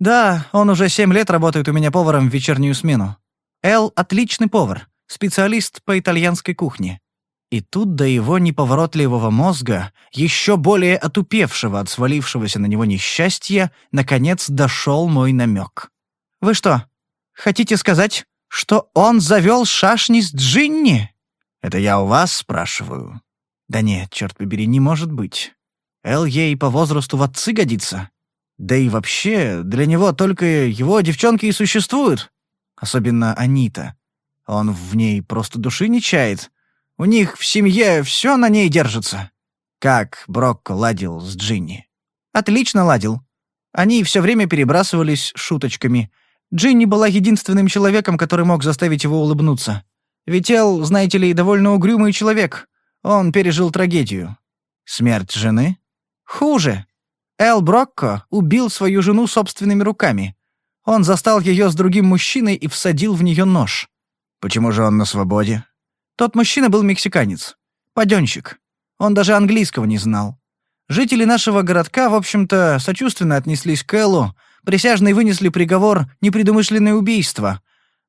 «Да, он уже семь лет работает у меня поваром в вечернюю смену. Эл — отличный повар, специалист по итальянской кухне. И тут до его неповоротливого мозга, еще более отупевшего от свалившегося на него несчастья, наконец дошел мой намек. «Вы что, хотите сказать, что он завел шашни с Джинни?» «Это я у вас спрашиваю?» «Да нет, черт побери, не может быть. Эл ей по возрасту в отцы годится. Да и вообще, для него только его девчонки и существуют. Особенно Анита. Он в ней просто души не чает» У них в семье все на ней держится». «Как Брокко ладил с Джинни?» «Отлично ладил. Они все время перебрасывались шуточками. Джинни была единственным человеком, который мог заставить его улыбнуться. Ведь Эл, знаете ли, довольно угрюмый человек. Он пережил трагедию». «Смерть жены?» «Хуже. Эл Брокко убил свою жену собственными руками. Он застал ее с другим мужчиной и всадил в нее нож». «Почему же он на свободе?» Тот мужчина был мексиканец. Паденщик. Он даже английского не знал. Жители нашего городка, в общем-то, сочувственно отнеслись к Эллу. Присяжные вынесли приговор «непредумышленное убийство».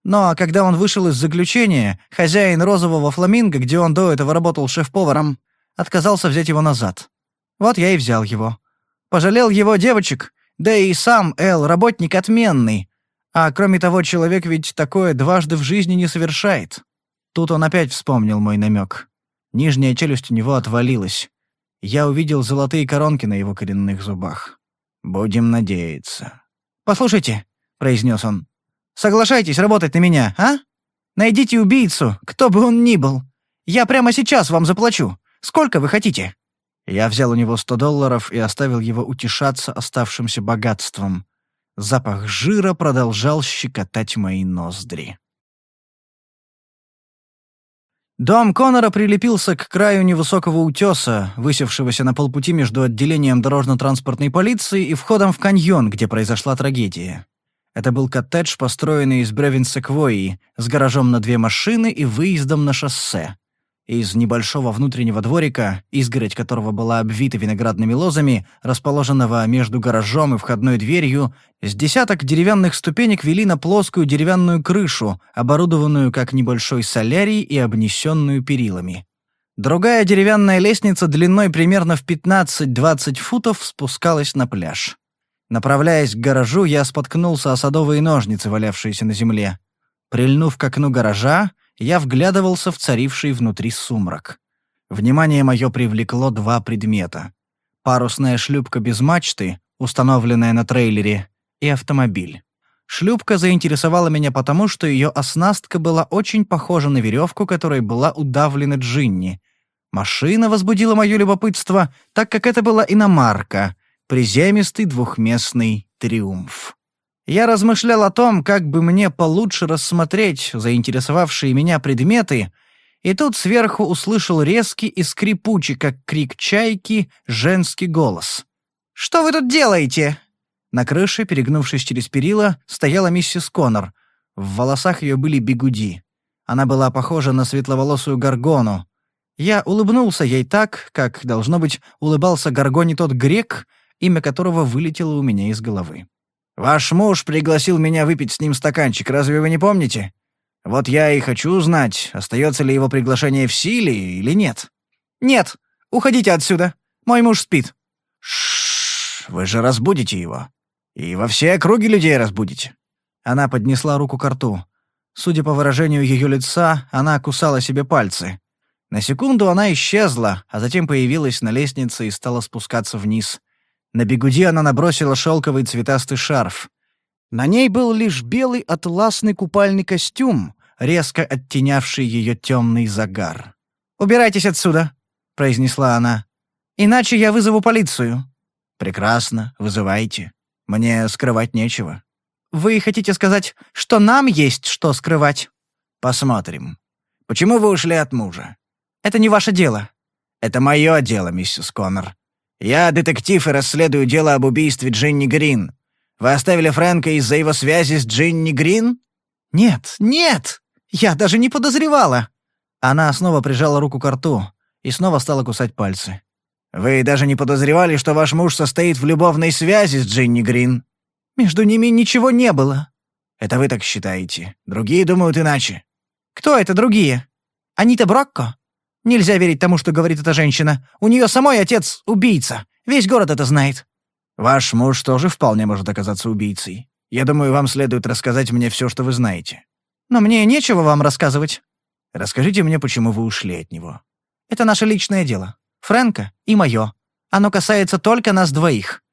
Но когда он вышел из заключения, хозяин розового фламинго, где он до этого работал шеф-поваром, отказался взять его назад. Вот я и взял его. Пожалел его девочек, да и сам Эл работник отменный. А кроме того, человек ведь такое дважды в жизни не совершает. Тут он опять вспомнил мой намек. Нижняя челюсть у него отвалилась. Я увидел золотые коронки на его коренных зубах. «Будем надеяться». «Послушайте», — произнес он, — «соглашайтесь работать на меня, а? Найдите убийцу, кто бы он ни был. Я прямо сейчас вам заплачу. Сколько вы хотите?» Я взял у него сто долларов и оставил его утешаться оставшимся богатством. Запах жира продолжал щекотать мои ноздри. Дом Конора прилепился к краю невысокого утеса, высевшегося на полпути между отделением дорожно-транспортной полиции и входом в каньон, где произошла трагедия. Это был коттедж, построенный из бревен секвойи, с гаражом на две машины и выездом на шоссе. Из небольшого внутреннего дворика, изгородь которого была обвита виноградными лозами, расположенного между гаражом и входной дверью, с десяток деревянных ступенек вели на плоскую деревянную крышу, оборудованную как небольшой солярий и обнесенную перилами. Другая деревянная лестница длиной примерно в 15-20 футов спускалась на пляж. Направляясь к гаражу, я споткнулся о садовые ножницы, валявшиеся на земле. Прильнув к окну гаража, я вглядывался в царивший внутри сумрак. Внимание мое привлекло два предмета. Парусная шлюпка без мачты, установленная на трейлере, и автомобиль. Шлюпка заинтересовала меня потому, что ее оснастка была очень похожа на веревку, которой была удавлена Джинни. Машина возбудила мое любопытство, так как это была иномарка, приземистый двухместный триумф. Я размышлял о том, как бы мне получше рассмотреть заинтересовавшие меня предметы, и тут сверху услышал резкий и скрипучий, как крик чайки, женский голос. «Что вы тут делаете?» На крыше, перегнувшись через перила, стояла миссис Коннор. В волосах ее были бигуди. Она была похожа на светловолосую горгону. Я улыбнулся ей так, как, должно быть, улыбался горгоне тот грек, имя которого вылетело у меня из головы. «Ваш муж пригласил меня выпить с ним стаканчик, разве вы не помните? Вот я и хочу знать, остается ли его приглашение в силе или нет». «Нет, уходите отсюда. Мой муж спит». Шш, вы же разбудите его. И во все округи людей разбудите». Она поднесла руку к рту. Судя по выражению ее лица, она кусала себе пальцы. На секунду она исчезла, а затем появилась на лестнице и стала спускаться вниз. На бегуди она набросила шелковый цветастый шарф. На ней был лишь белый атласный купальный костюм, резко оттенявший ее темный загар. «Убирайтесь отсюда», — произнесла она. «Иначе я вызову полицию». «Прекрасно, вызывайте. Мне скрывать нечего». «Вы хотите сказать, что нам есть что скрывать?» «Посмотрим. Почему вы ушли от мужа?» «Это не ваше дело». «Это мое дело, миссис Коннор. Я детектив и расследую дело об убийстве Джинни Грин. Вы оставили Фрэнка из-за его связи с Джинни Грин?» «Нет, нет! Я даже не подозревала!» Она снова прижала руку к рту и снова стала кусать пальцы. «Вы даже не подозревали, что ваш муж состоит в любовной связи с Джинни Грин?» Между ними ничего не было». «Это вы так считаете. Другие думают иначе». «Кто это другие? Анита Брокко? Нельзя верить тому, что говорит эта женщина. У нее самой отец — убийца. Весь город это знает». «Ваш муж тоже вполне может оказаться убийцей. Я думаю, вам следует рассказать мне все, что вы знаете». «Но мне нечего вам рассказывать». «Расскажите мне, почему вы ушли от него». «Это наше личное дело. Фрэнка и мое. Оно касается только нас двоих.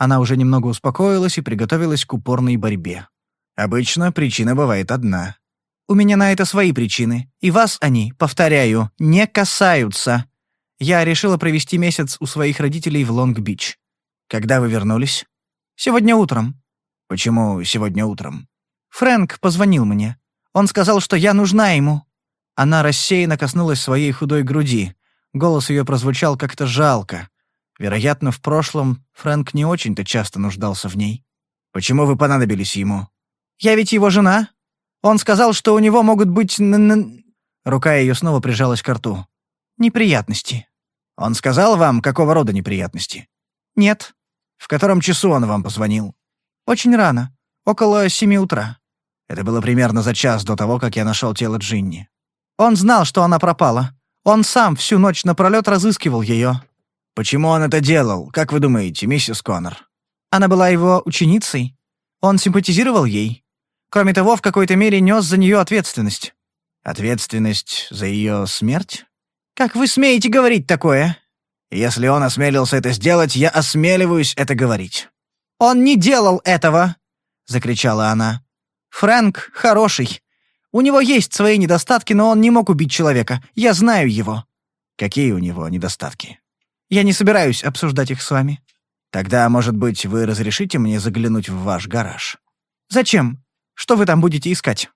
Она уже немного успокоилась и приготовилась к упорной борьбе. Обычно причина бывает одна. «У меня на это свои причины, и вас они, повторяю, не касаются. Я решила провести месяц у своих родителей в Лонг-Бич». «Когда вы вернулись?» «Сегодня утром». «Почему сегодня утром?» «Фрэнк позвонил мне. Он сказал, что я нужна ему». Она рассеянно коснулась своей худой груди. Голос ее прозвучал как-то жалко. Вероятно, в прошлом Фрэнк не очень-то часто нуждался в ней. Почему вы понадобились ему? Я ведь его жена. Он сказал, что у него могут быть... Рука ее снова прижалась к рту. Неприятности. Он сказал вам, какого рода неприятности? Нет. В котором часу он вам позвонил? Очень рано. Около семи утра. Это было примерно за час до того, как я нашел тело Джинни. Он знал, что она пропала. Он сам всю ночь напролёт разыскивал ее. Почему он это делал, как вы думаете, миссис Коннор? Она была его ученицей. Он симпатизировал ей. Кроме того, в какой-то мере нес за нее ответственность. Ответственность за ее смерть? Как вы смеете говорить такое? Если он осмелился это сделать, я осмеливаюсь это говорить. Он не делал этого, закричала она. Фрэнк хороший. У него есть свои недостатки, но он не мог убить человека. Я знаю его. Какие у него недостатки? Я не собираюсь обсуждать их с вами». «Тогда, может быть, вы разрешите мне заглянуть в ваш гараж?» «Зачем? Что вы там будете искать?»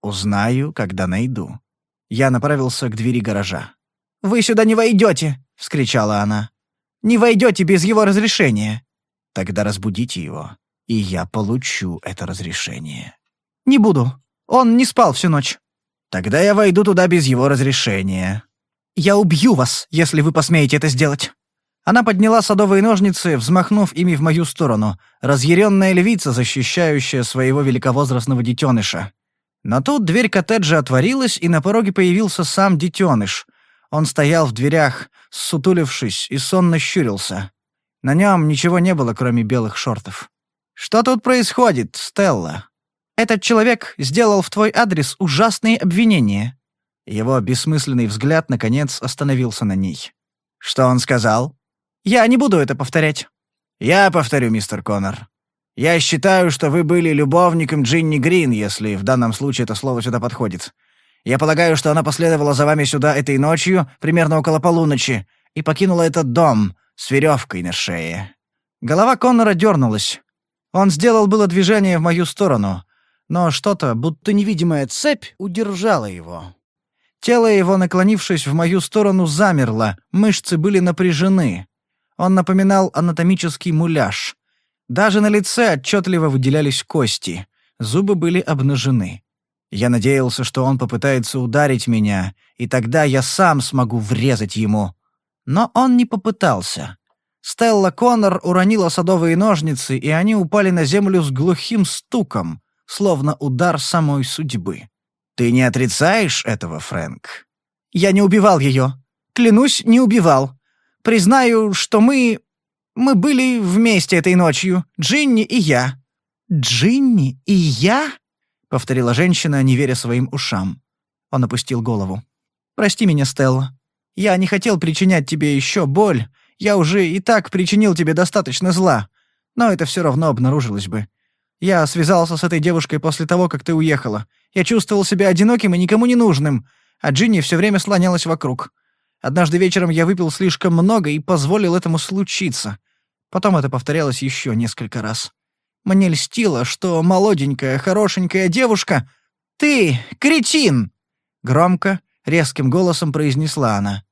«Узнаю, когда найду». Я направился к двери гаража. «Вы сюда не войдете!» — вскричала она. «Не войдете без его разрешения!» «Тогда разбудите его, и я получу это разрешение». «Не буду. Он не спал всю ночь». «Тогда я войду туда без его разрешения». «Я убью вас, если вы посмеете это сделать!» Она подняла садовые ножницы, взмахнув ими в мою сторону, разъяренная львица, защищающая своего великовозрастного детеныша. Но тут дверь коттеджа отворилась, и на пороге появился сам детеныш. Он стоял в дверях, сутулившись, и сонно щурился. На нем ничего не было, кроме белых шортов. «Что тут происходит, Стелла?» «Этот человек сделал в твой адрес ужасные обвинения». Его бессмысленный взгляд, наконец, остановился на ней. «Что он сказал?» Я не буду это повторять». «Я повторю, мистер Коннор. Я считаю, что вы были любовником Джинни Грин, если в данном случае это слово сюда подходит. Я полагаю, что она последовала за вами сюда этой ночью, примерно около полуночи, и покинула этот дом с веревкой на шее». Голова Коннора дернулась. Он сделал было движение в мою сторону, но что-то, будто невидимая цепь, удержала его. Тело его, наклонившись в мою сторону, замерло, мышцы были напряжены. Он напоминал анатомический муляж. Даже на лице отчетливо выделялись кости. Зубы были обнажены. Я надеялся, что он попытается ударить меня, и тогда я сам смогу врезать ему. Но он не попытался. Стелла Коннор уронила садовые ножницы, и они упали на землю с глухим стуком, словно удар самой судьбы. Ты не отрицаешь этого, Фрэнк?» «Я не убивал ее. Клянусь, не убивал. Признаю, что мы... мы были вместе этой ночью, Джинни и я». «Джинни и я?» — повторила женщина, не веря своим ушам. Он опустил голову. «Прости меня, Стелла. Я не хотел причинять тебе еще боль. Я уже и так причинил тебе достаточно зла. Но это все равно обнаружилось бы. Я связался с этой девушкой после того, как ты уехала. Я чувствовал себя одиноким и никому не нужным, а Джинни все время слонялась вокруг. Однажды вечером я выпил слишком много и позволил этому случиться. Потом это повторялось еще несколько раз. Мне льстило, что молоденькая, хорошенькая девушка... «Ты, кретин!» Громко, резким голосом произнесла она.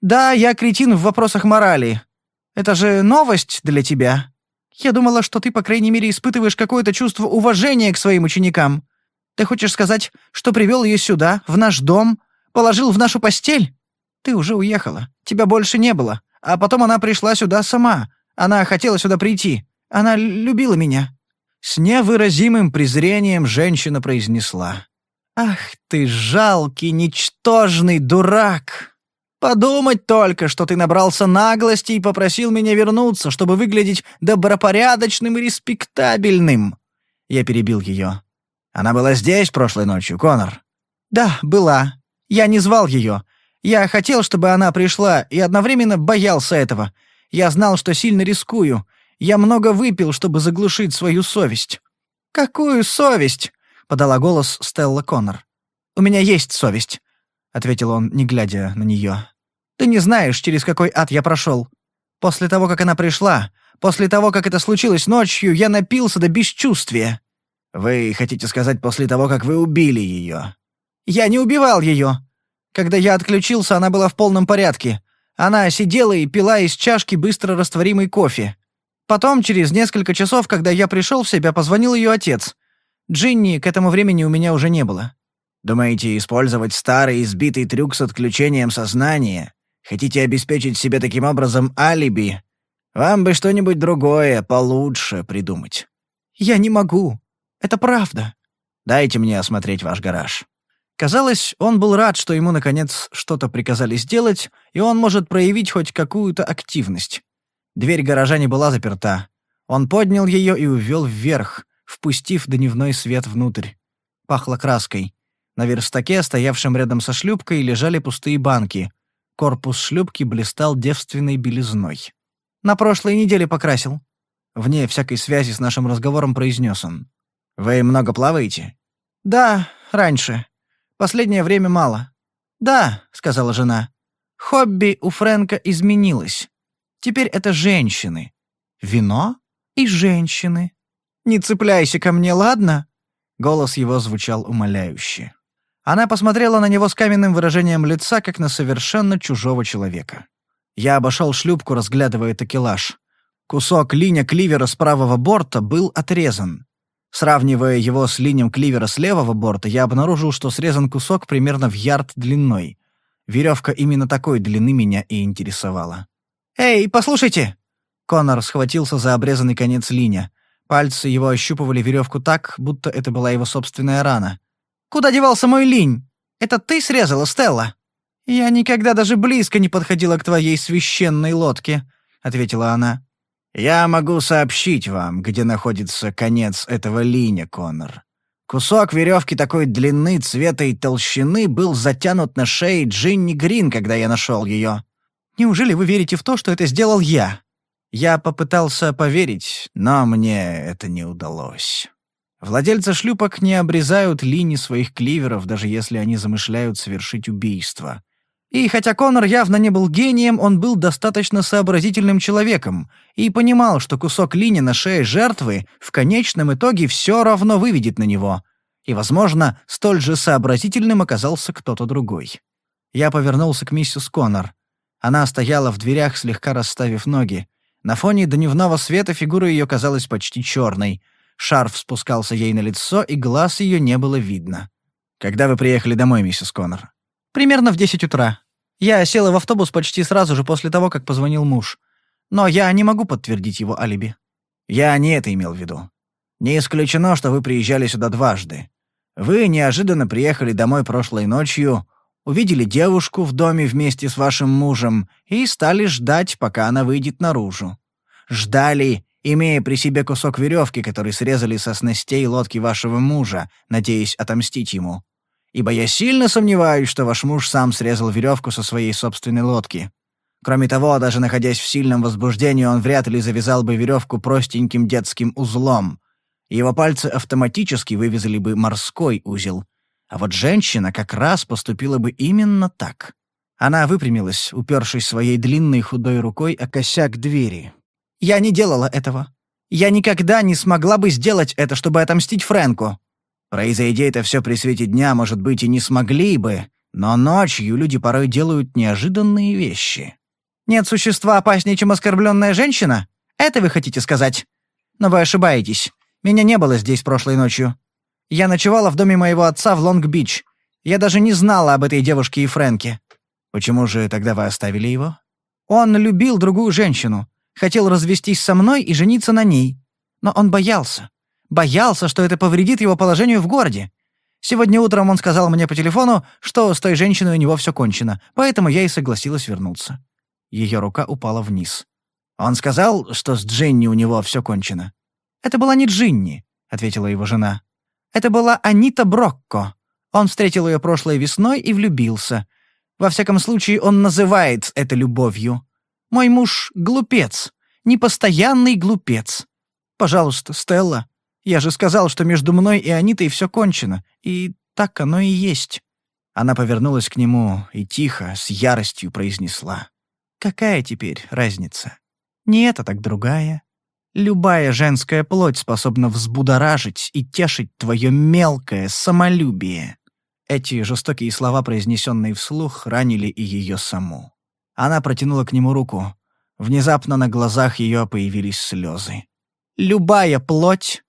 «Да, я кретин в вопросах морали. Это же новость для тебя. Я думала, что ты, по крайней мере, испытываешь какое-то чувство уважения к своим ученикам. Ты хочешь сказать, что привел ее сюда, в наш дом, положил в нашу постель? Ты уже уехала. Тебя больше не было. А потом она пришла сюда сама. Она хотела сюда прийти. Она любила меня». С невыразимым презрением женщина произнесла. «Ах ты жалкий, ничтожный дурак! Подумать только, что ты набрался наглости и попросил меня вернуться, чтобы выглядеть добропорядочным и респектабельным!» Я перебил ее. «Она была здесь прошлой ночью, Конор?» «Да, была. Я не звал ее. Я хотел, чтобы она пришла, и одновременно боялся этого. Я знал, что сильно рискую. Я много выпил, чтобы заглушить свою совесть». «Какую совесть?» — подала голос Стелла Коннор. «У меня есть совесть», — ответил он, не глядя на нее. «Ты не знаешь, через какой ад я прошел. После того, как она пришла, после того, как это случилось ночью, я напился до бесчувствия». «Вы хотите сказать, после того, как вы убили ее?» «Я не убивал ее. Когда я отключился, она была в полном порядке. Она сидела и пила из чашки быстро растворимый кофе. Потом, через несколько часов, когда я пришел в себя, позвонил ее отец. Джинни к этому времени у меня уже не было. Думаете, использовать старый избитый трюк с отключением сознания? Хотите обеспечить себе таким образом алиби? Вам бы что-нибудь другое, получше придумать. Я не могу. Это правда. Дайте мне осмотреть ваш гараж. Казалось, он был рад, что ему, наконец, что-то приказали сделать, и он может проявить хоть какую-то активность. Дверь гаража не была заперта. Он поднял ее и увел вверх, впустив дневной свет внутрь. Пахло краской. На верстаке, стоявшем рядом со шлюпкой, лежали пустые банки. Корпус шлюпки блистал девственной белизной. «На прошлой неделе покрасил». Вне всякой связи с нашим разговором произнес он. «Вы много плаваете?» «Да, раньше. Последнее время мало». «Да», — сказала жена. «Хобби у Фрэнка изменилось. Теперь это женщины. Вино и женщины. «Не цепляйся ко мне, ладно?» Голос его звучал умоляюще. Она посмотрела на него с каменным выражением лица, как на совершенно чужого человека. Я обошел шлюпку, разглядывая такелаж. Кусок линя кливера с правого борта был отрезан. Сравнивая его с линием кливера с левого борта, я обнаружил, что срезан кусок примерно в ярд длиной. Веревка именно такой длины меня и интересовала. «Эй, послушайте!» Конор схватился за обрезанный конец линя. Пальцы его ощупывали веревку так, будто это была его собственная рана. «Куда девался мой линь? Это ты срезала, Стелла?» «Я никогда даже близко не подходила к твоей священной лодке», — ответила она. «Я могу сообщить вам, где находится конец этого линя, Коннор. Кусок веревки такой длины, цвета и толщины был затянут на шее Джинни Грин, когда я нашел ее». «Неужели вы верите в то, что это сделал я?» Я попытался поверить, но мне это не удалось. Владельцы шлюпок не обрезают линии своих кливеров, даже если они замышляют совершить убийство. И хотя Конор явно не был гением, он был достаточно сообразительным человеком и понимал, что кусок линии на шее жертвы в конечном итоге все равно выведет на него. И, возможно, столь же сообразительным оказался кто-то другой. Я повернулся к миссис Конор. Она стояла в дверях, слегка расставив ноги. На фоне дневного света фигура ее казалась почти черной. Шарф спускался ей на лицо, и глаз ее не было видно. «Когда вы приехали домой, миссис Коннор?» «Примерно в десять утра. Я села в автобус почти сразу же после того, как позвонил муж. Но я не могу подтвердить его алиби». «Я не это имел в виду. Не исключено, что вы приезжали сюда дважды. Вы неожиданно приехали домой прошлой ночью, увидели девушку в доме вместе с вашим мужем и стали ждать, пока она выйдет наружу. Ждали, имея при себе кусок веревки, который срезали со снастей лодки вашего мужа, надеясь отомстить ему. Ибо я сильно сомневаюсь, что ваш муж сам срезал веревку со своей собственной лодки. Кроме того, даже находясь в сильном возбуждении, он вряд ли завязал бы веревку простеньким детским узлом. Его пальцы автоматически вывязали бы морской узел. А вот женщина как раз поступила бы именно так. Она выпрямилась, упершись своей длинной худой рукой о косяк двери. «Я не делала этого. Я никогда не смогла бы сделать это, чтобы отомстить Фрэнку». Произойди это все при свете дня, может быть, и не смогли бы, но ночью люди порой делают неожиданные вещи. Нет существа опаснее, чем оскорбленная женщина? Это вы хотите сказать? Но вы ошибаетесь. Меня не было здесь прошлой ночью. Я ночевала в доме моего отца в Лонг-Бич. Я даже не знала об этой девушке и Фрэнке. Почему же тогда вы оставили его? Он любил другую женщину, хотел развестись со мной и жениться на ней. Но он боялся. Боялся, что это повредит его положению в городе. Сегодня утром он сказал мне по телефону, что с той женщиной у него все кончено, поэтому я и согласилась вернуться. Ее рука упала вниз. Он сказал, что с Джинни у него все кончено. «Это была не Джинни», — ответила его жена. «Это была Анита Брокко. Он встретил ее прошлой весной и влюбился. Во всяком случае, он называет это любовью. Мой муж — глупец, непостоянный глупец. Пожалуйста, Стелла, я же сказал, что между мной и Анитой все кончено, и так оно и есть». Она повернулась к нему и тихо, с яростью произнесла. Какая теперь разница? Не это, так другая. Любая женская плоть способна взбудоражить и тешить твое мелкое самолюбие. Эти жестокие слова, произнесенные вслух, ранили и ее саму. Она протянула к нему руку. Внезапно на глазах ее появились слезы. «Любая плоть,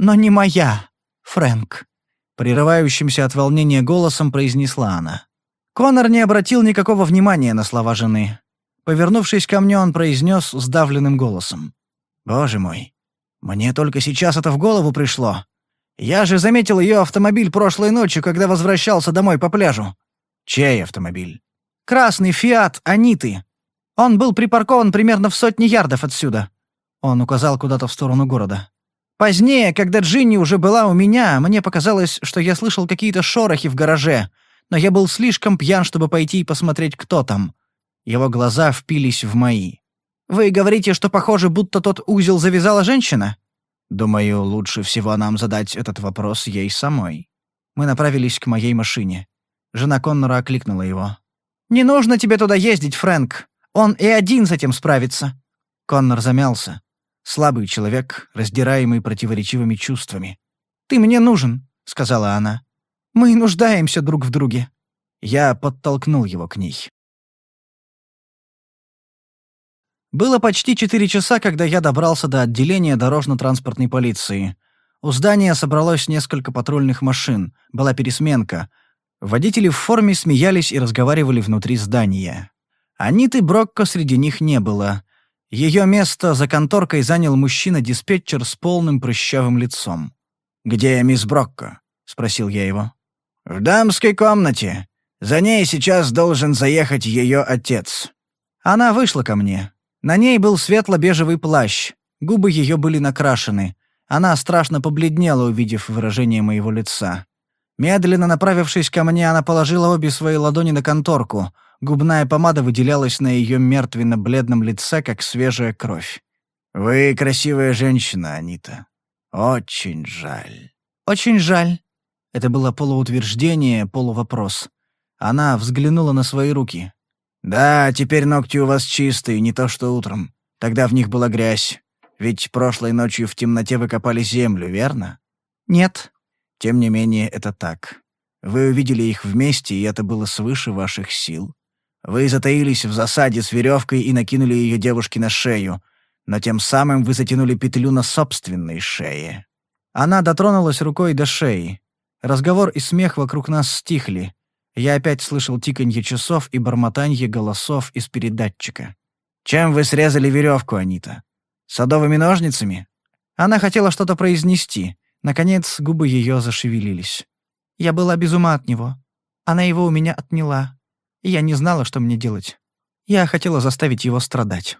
но не моя, Фрэнк», — прерывающимся от волнения голосом произнесла она. Конор не обратил никакого внимания на слова жены. Повернувшись ко мне, он произнес сдавленным голосом. «Боже мой, мне только сейчас это в голову пришло. Я же заметил ее автомобиль прошлой ночью, когда возвращался домой по пляжу». «Чей автомобиль?» «Красный «Фиат» Аниты. Он был припаркован примерно в сотне ярдов отсюда». Он указал куда-то в сторону города. Позднее, когда Джинни уже была у меня, мне показалось, что я слышал какие-то шорохи в гараже, но я был слишком пьян, чтобы пойти и посмотреть, кто там. Его глаза впились в мои. «Вы говорите, что похоже, будто тот узел завязала женщина?» «Думаю, лучше всего нам задать этот вопрос ей самой». Мы направились к моей машине. Жена Коннора окликнула его. «Не нужно тебе туда ездить, Фрэнк. Он и один с этим справится». Коннор замялся. Слабый человек, раздираемый противоречивыми чувствами. «Ты мне нужен», — сказала она. «Мы нуждаемся друг в друге». Я подтолкнул его к ней. Было почти четыре часа, когда я добрался до отделения дорожно-транспортной полиции. У здания собралось несколько патрульных машин, была пересменка. Водители в форме смеялись и разговаривали внутри здания. Аниты Брокко среди них не было. Ее место за конторкой занял мужчина-диспетчер с полным прыщавым лицом. «Где мисс Брокко?» — спросил я его. «В дамской комнате. За ней сейчас должен заехать ее отец». Она вышла ко мне. На ней был светло-бежевый плащ, губы ее были накрашены. Она страшно побледнела, увидев выражение моего лица. Медленно направившись ко мне, она положила обе свои ладони на конторку. Губная помада выделялась на ее мертвенно-бледном лице, как свежая кровь. «Вы красивая женщина, Анита. Очень жаль». «Очень жаль». Это было полуутверждение, полувопрос. Она взглянула на свои руки. «Да, теперь ногти у вас чистые, не то что утром. Тогда в них была грязь. Ведь прошлой ночью в темноте вы копали землю, верно?» «Нет». «Тем не менее, это так. Вы увидели их вместе, и это было свыше ваших сил. Вы затаились в засаде с веревкой и накинули ее девушке на шею, но тем самым вы затянули петлю на собственной шее». Она дотронулась рукой до шеи. Разговор и смех вокруг нас стихли. Я опять слышал тиканье часов и бормотанье голосов из передатчика. «Чем вы срезали веревку, Анита? Садовыми ножницами?» Она хотела что-то произнести. Наконец, губы ее зашевелились. Я была без ума от него. Она его у меня отняла. И я не знала, что мне делать. Я хотела заставить его страдать.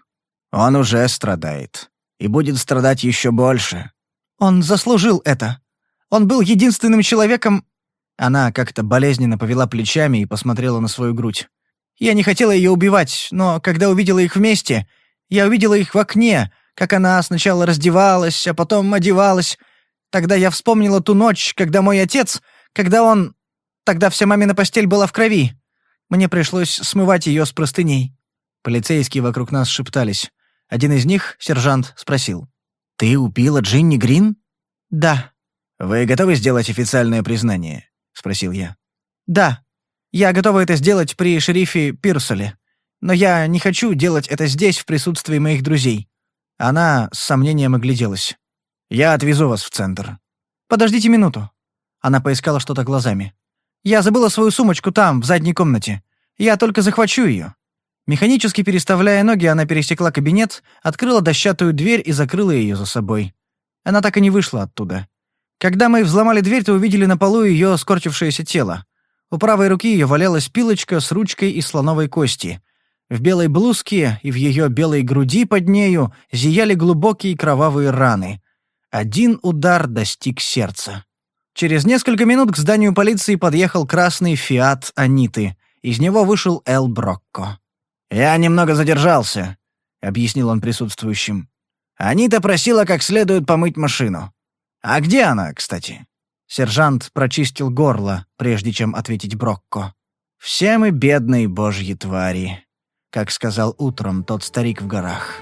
Он уже страдает. И будет страдать еще больше. Он заслужил это. Он был единственным человеком... Она как-то болезненно повела плечами и посмотрела на свою грудь. Я не хотела ее убивать, но когда увидела их вместе, я увидела их в окне, как она сначала раздевалась, а потом одевалась. Тогда я вспомнила ту ночь, когда мой отец, когда он... Тогда вся мамина постель была в крови. Мне пришлось смывать ее с простыней. Полицейские вокруг нас шептались. Один из них, сержант, спросил. «Ты убила Джинни Грин?» «Да». «Вы готовы сделать официальное признание?» — спросил я. «Да. Я готова это сделать при шерифе Пирсоле. Но я не хочу делать это здесь в присутствии моих друзей». Она с сомнением огляделась. «Я отвезу вас в центр». «Подождите минуту». Она поискала что-то глазами. «Я забыла свою сумочку там, в задней комнате. Я только захвачу ее». Механически переставляя ноги, она пересекла кабинет, открыла дощатую дверь и закрыла ее за собой. Она так и не вышла оттуда. Когда мы взломали дверь, то увидели на полу ее скорчившееся тело. У правой руки ее валялась пилочка с ручкой из слоновой кости. В белой блузке и в ее белой груди под нею зияли глубокие кровавые раны. Один удар достиг сердца. Через несколько минут к зданию полиции подъехал красный «Фиат Аниты». Из него вышел Эл Брокко. «Я немного задержался», — объяснил он присутствующим. «Анита просила как следует помыть машину. А где она, кстати?» Сержант прочистил горло, прежде чем ответить Брокко. «Все мы бедные божьи твари», как сказал утром тот старик в горах.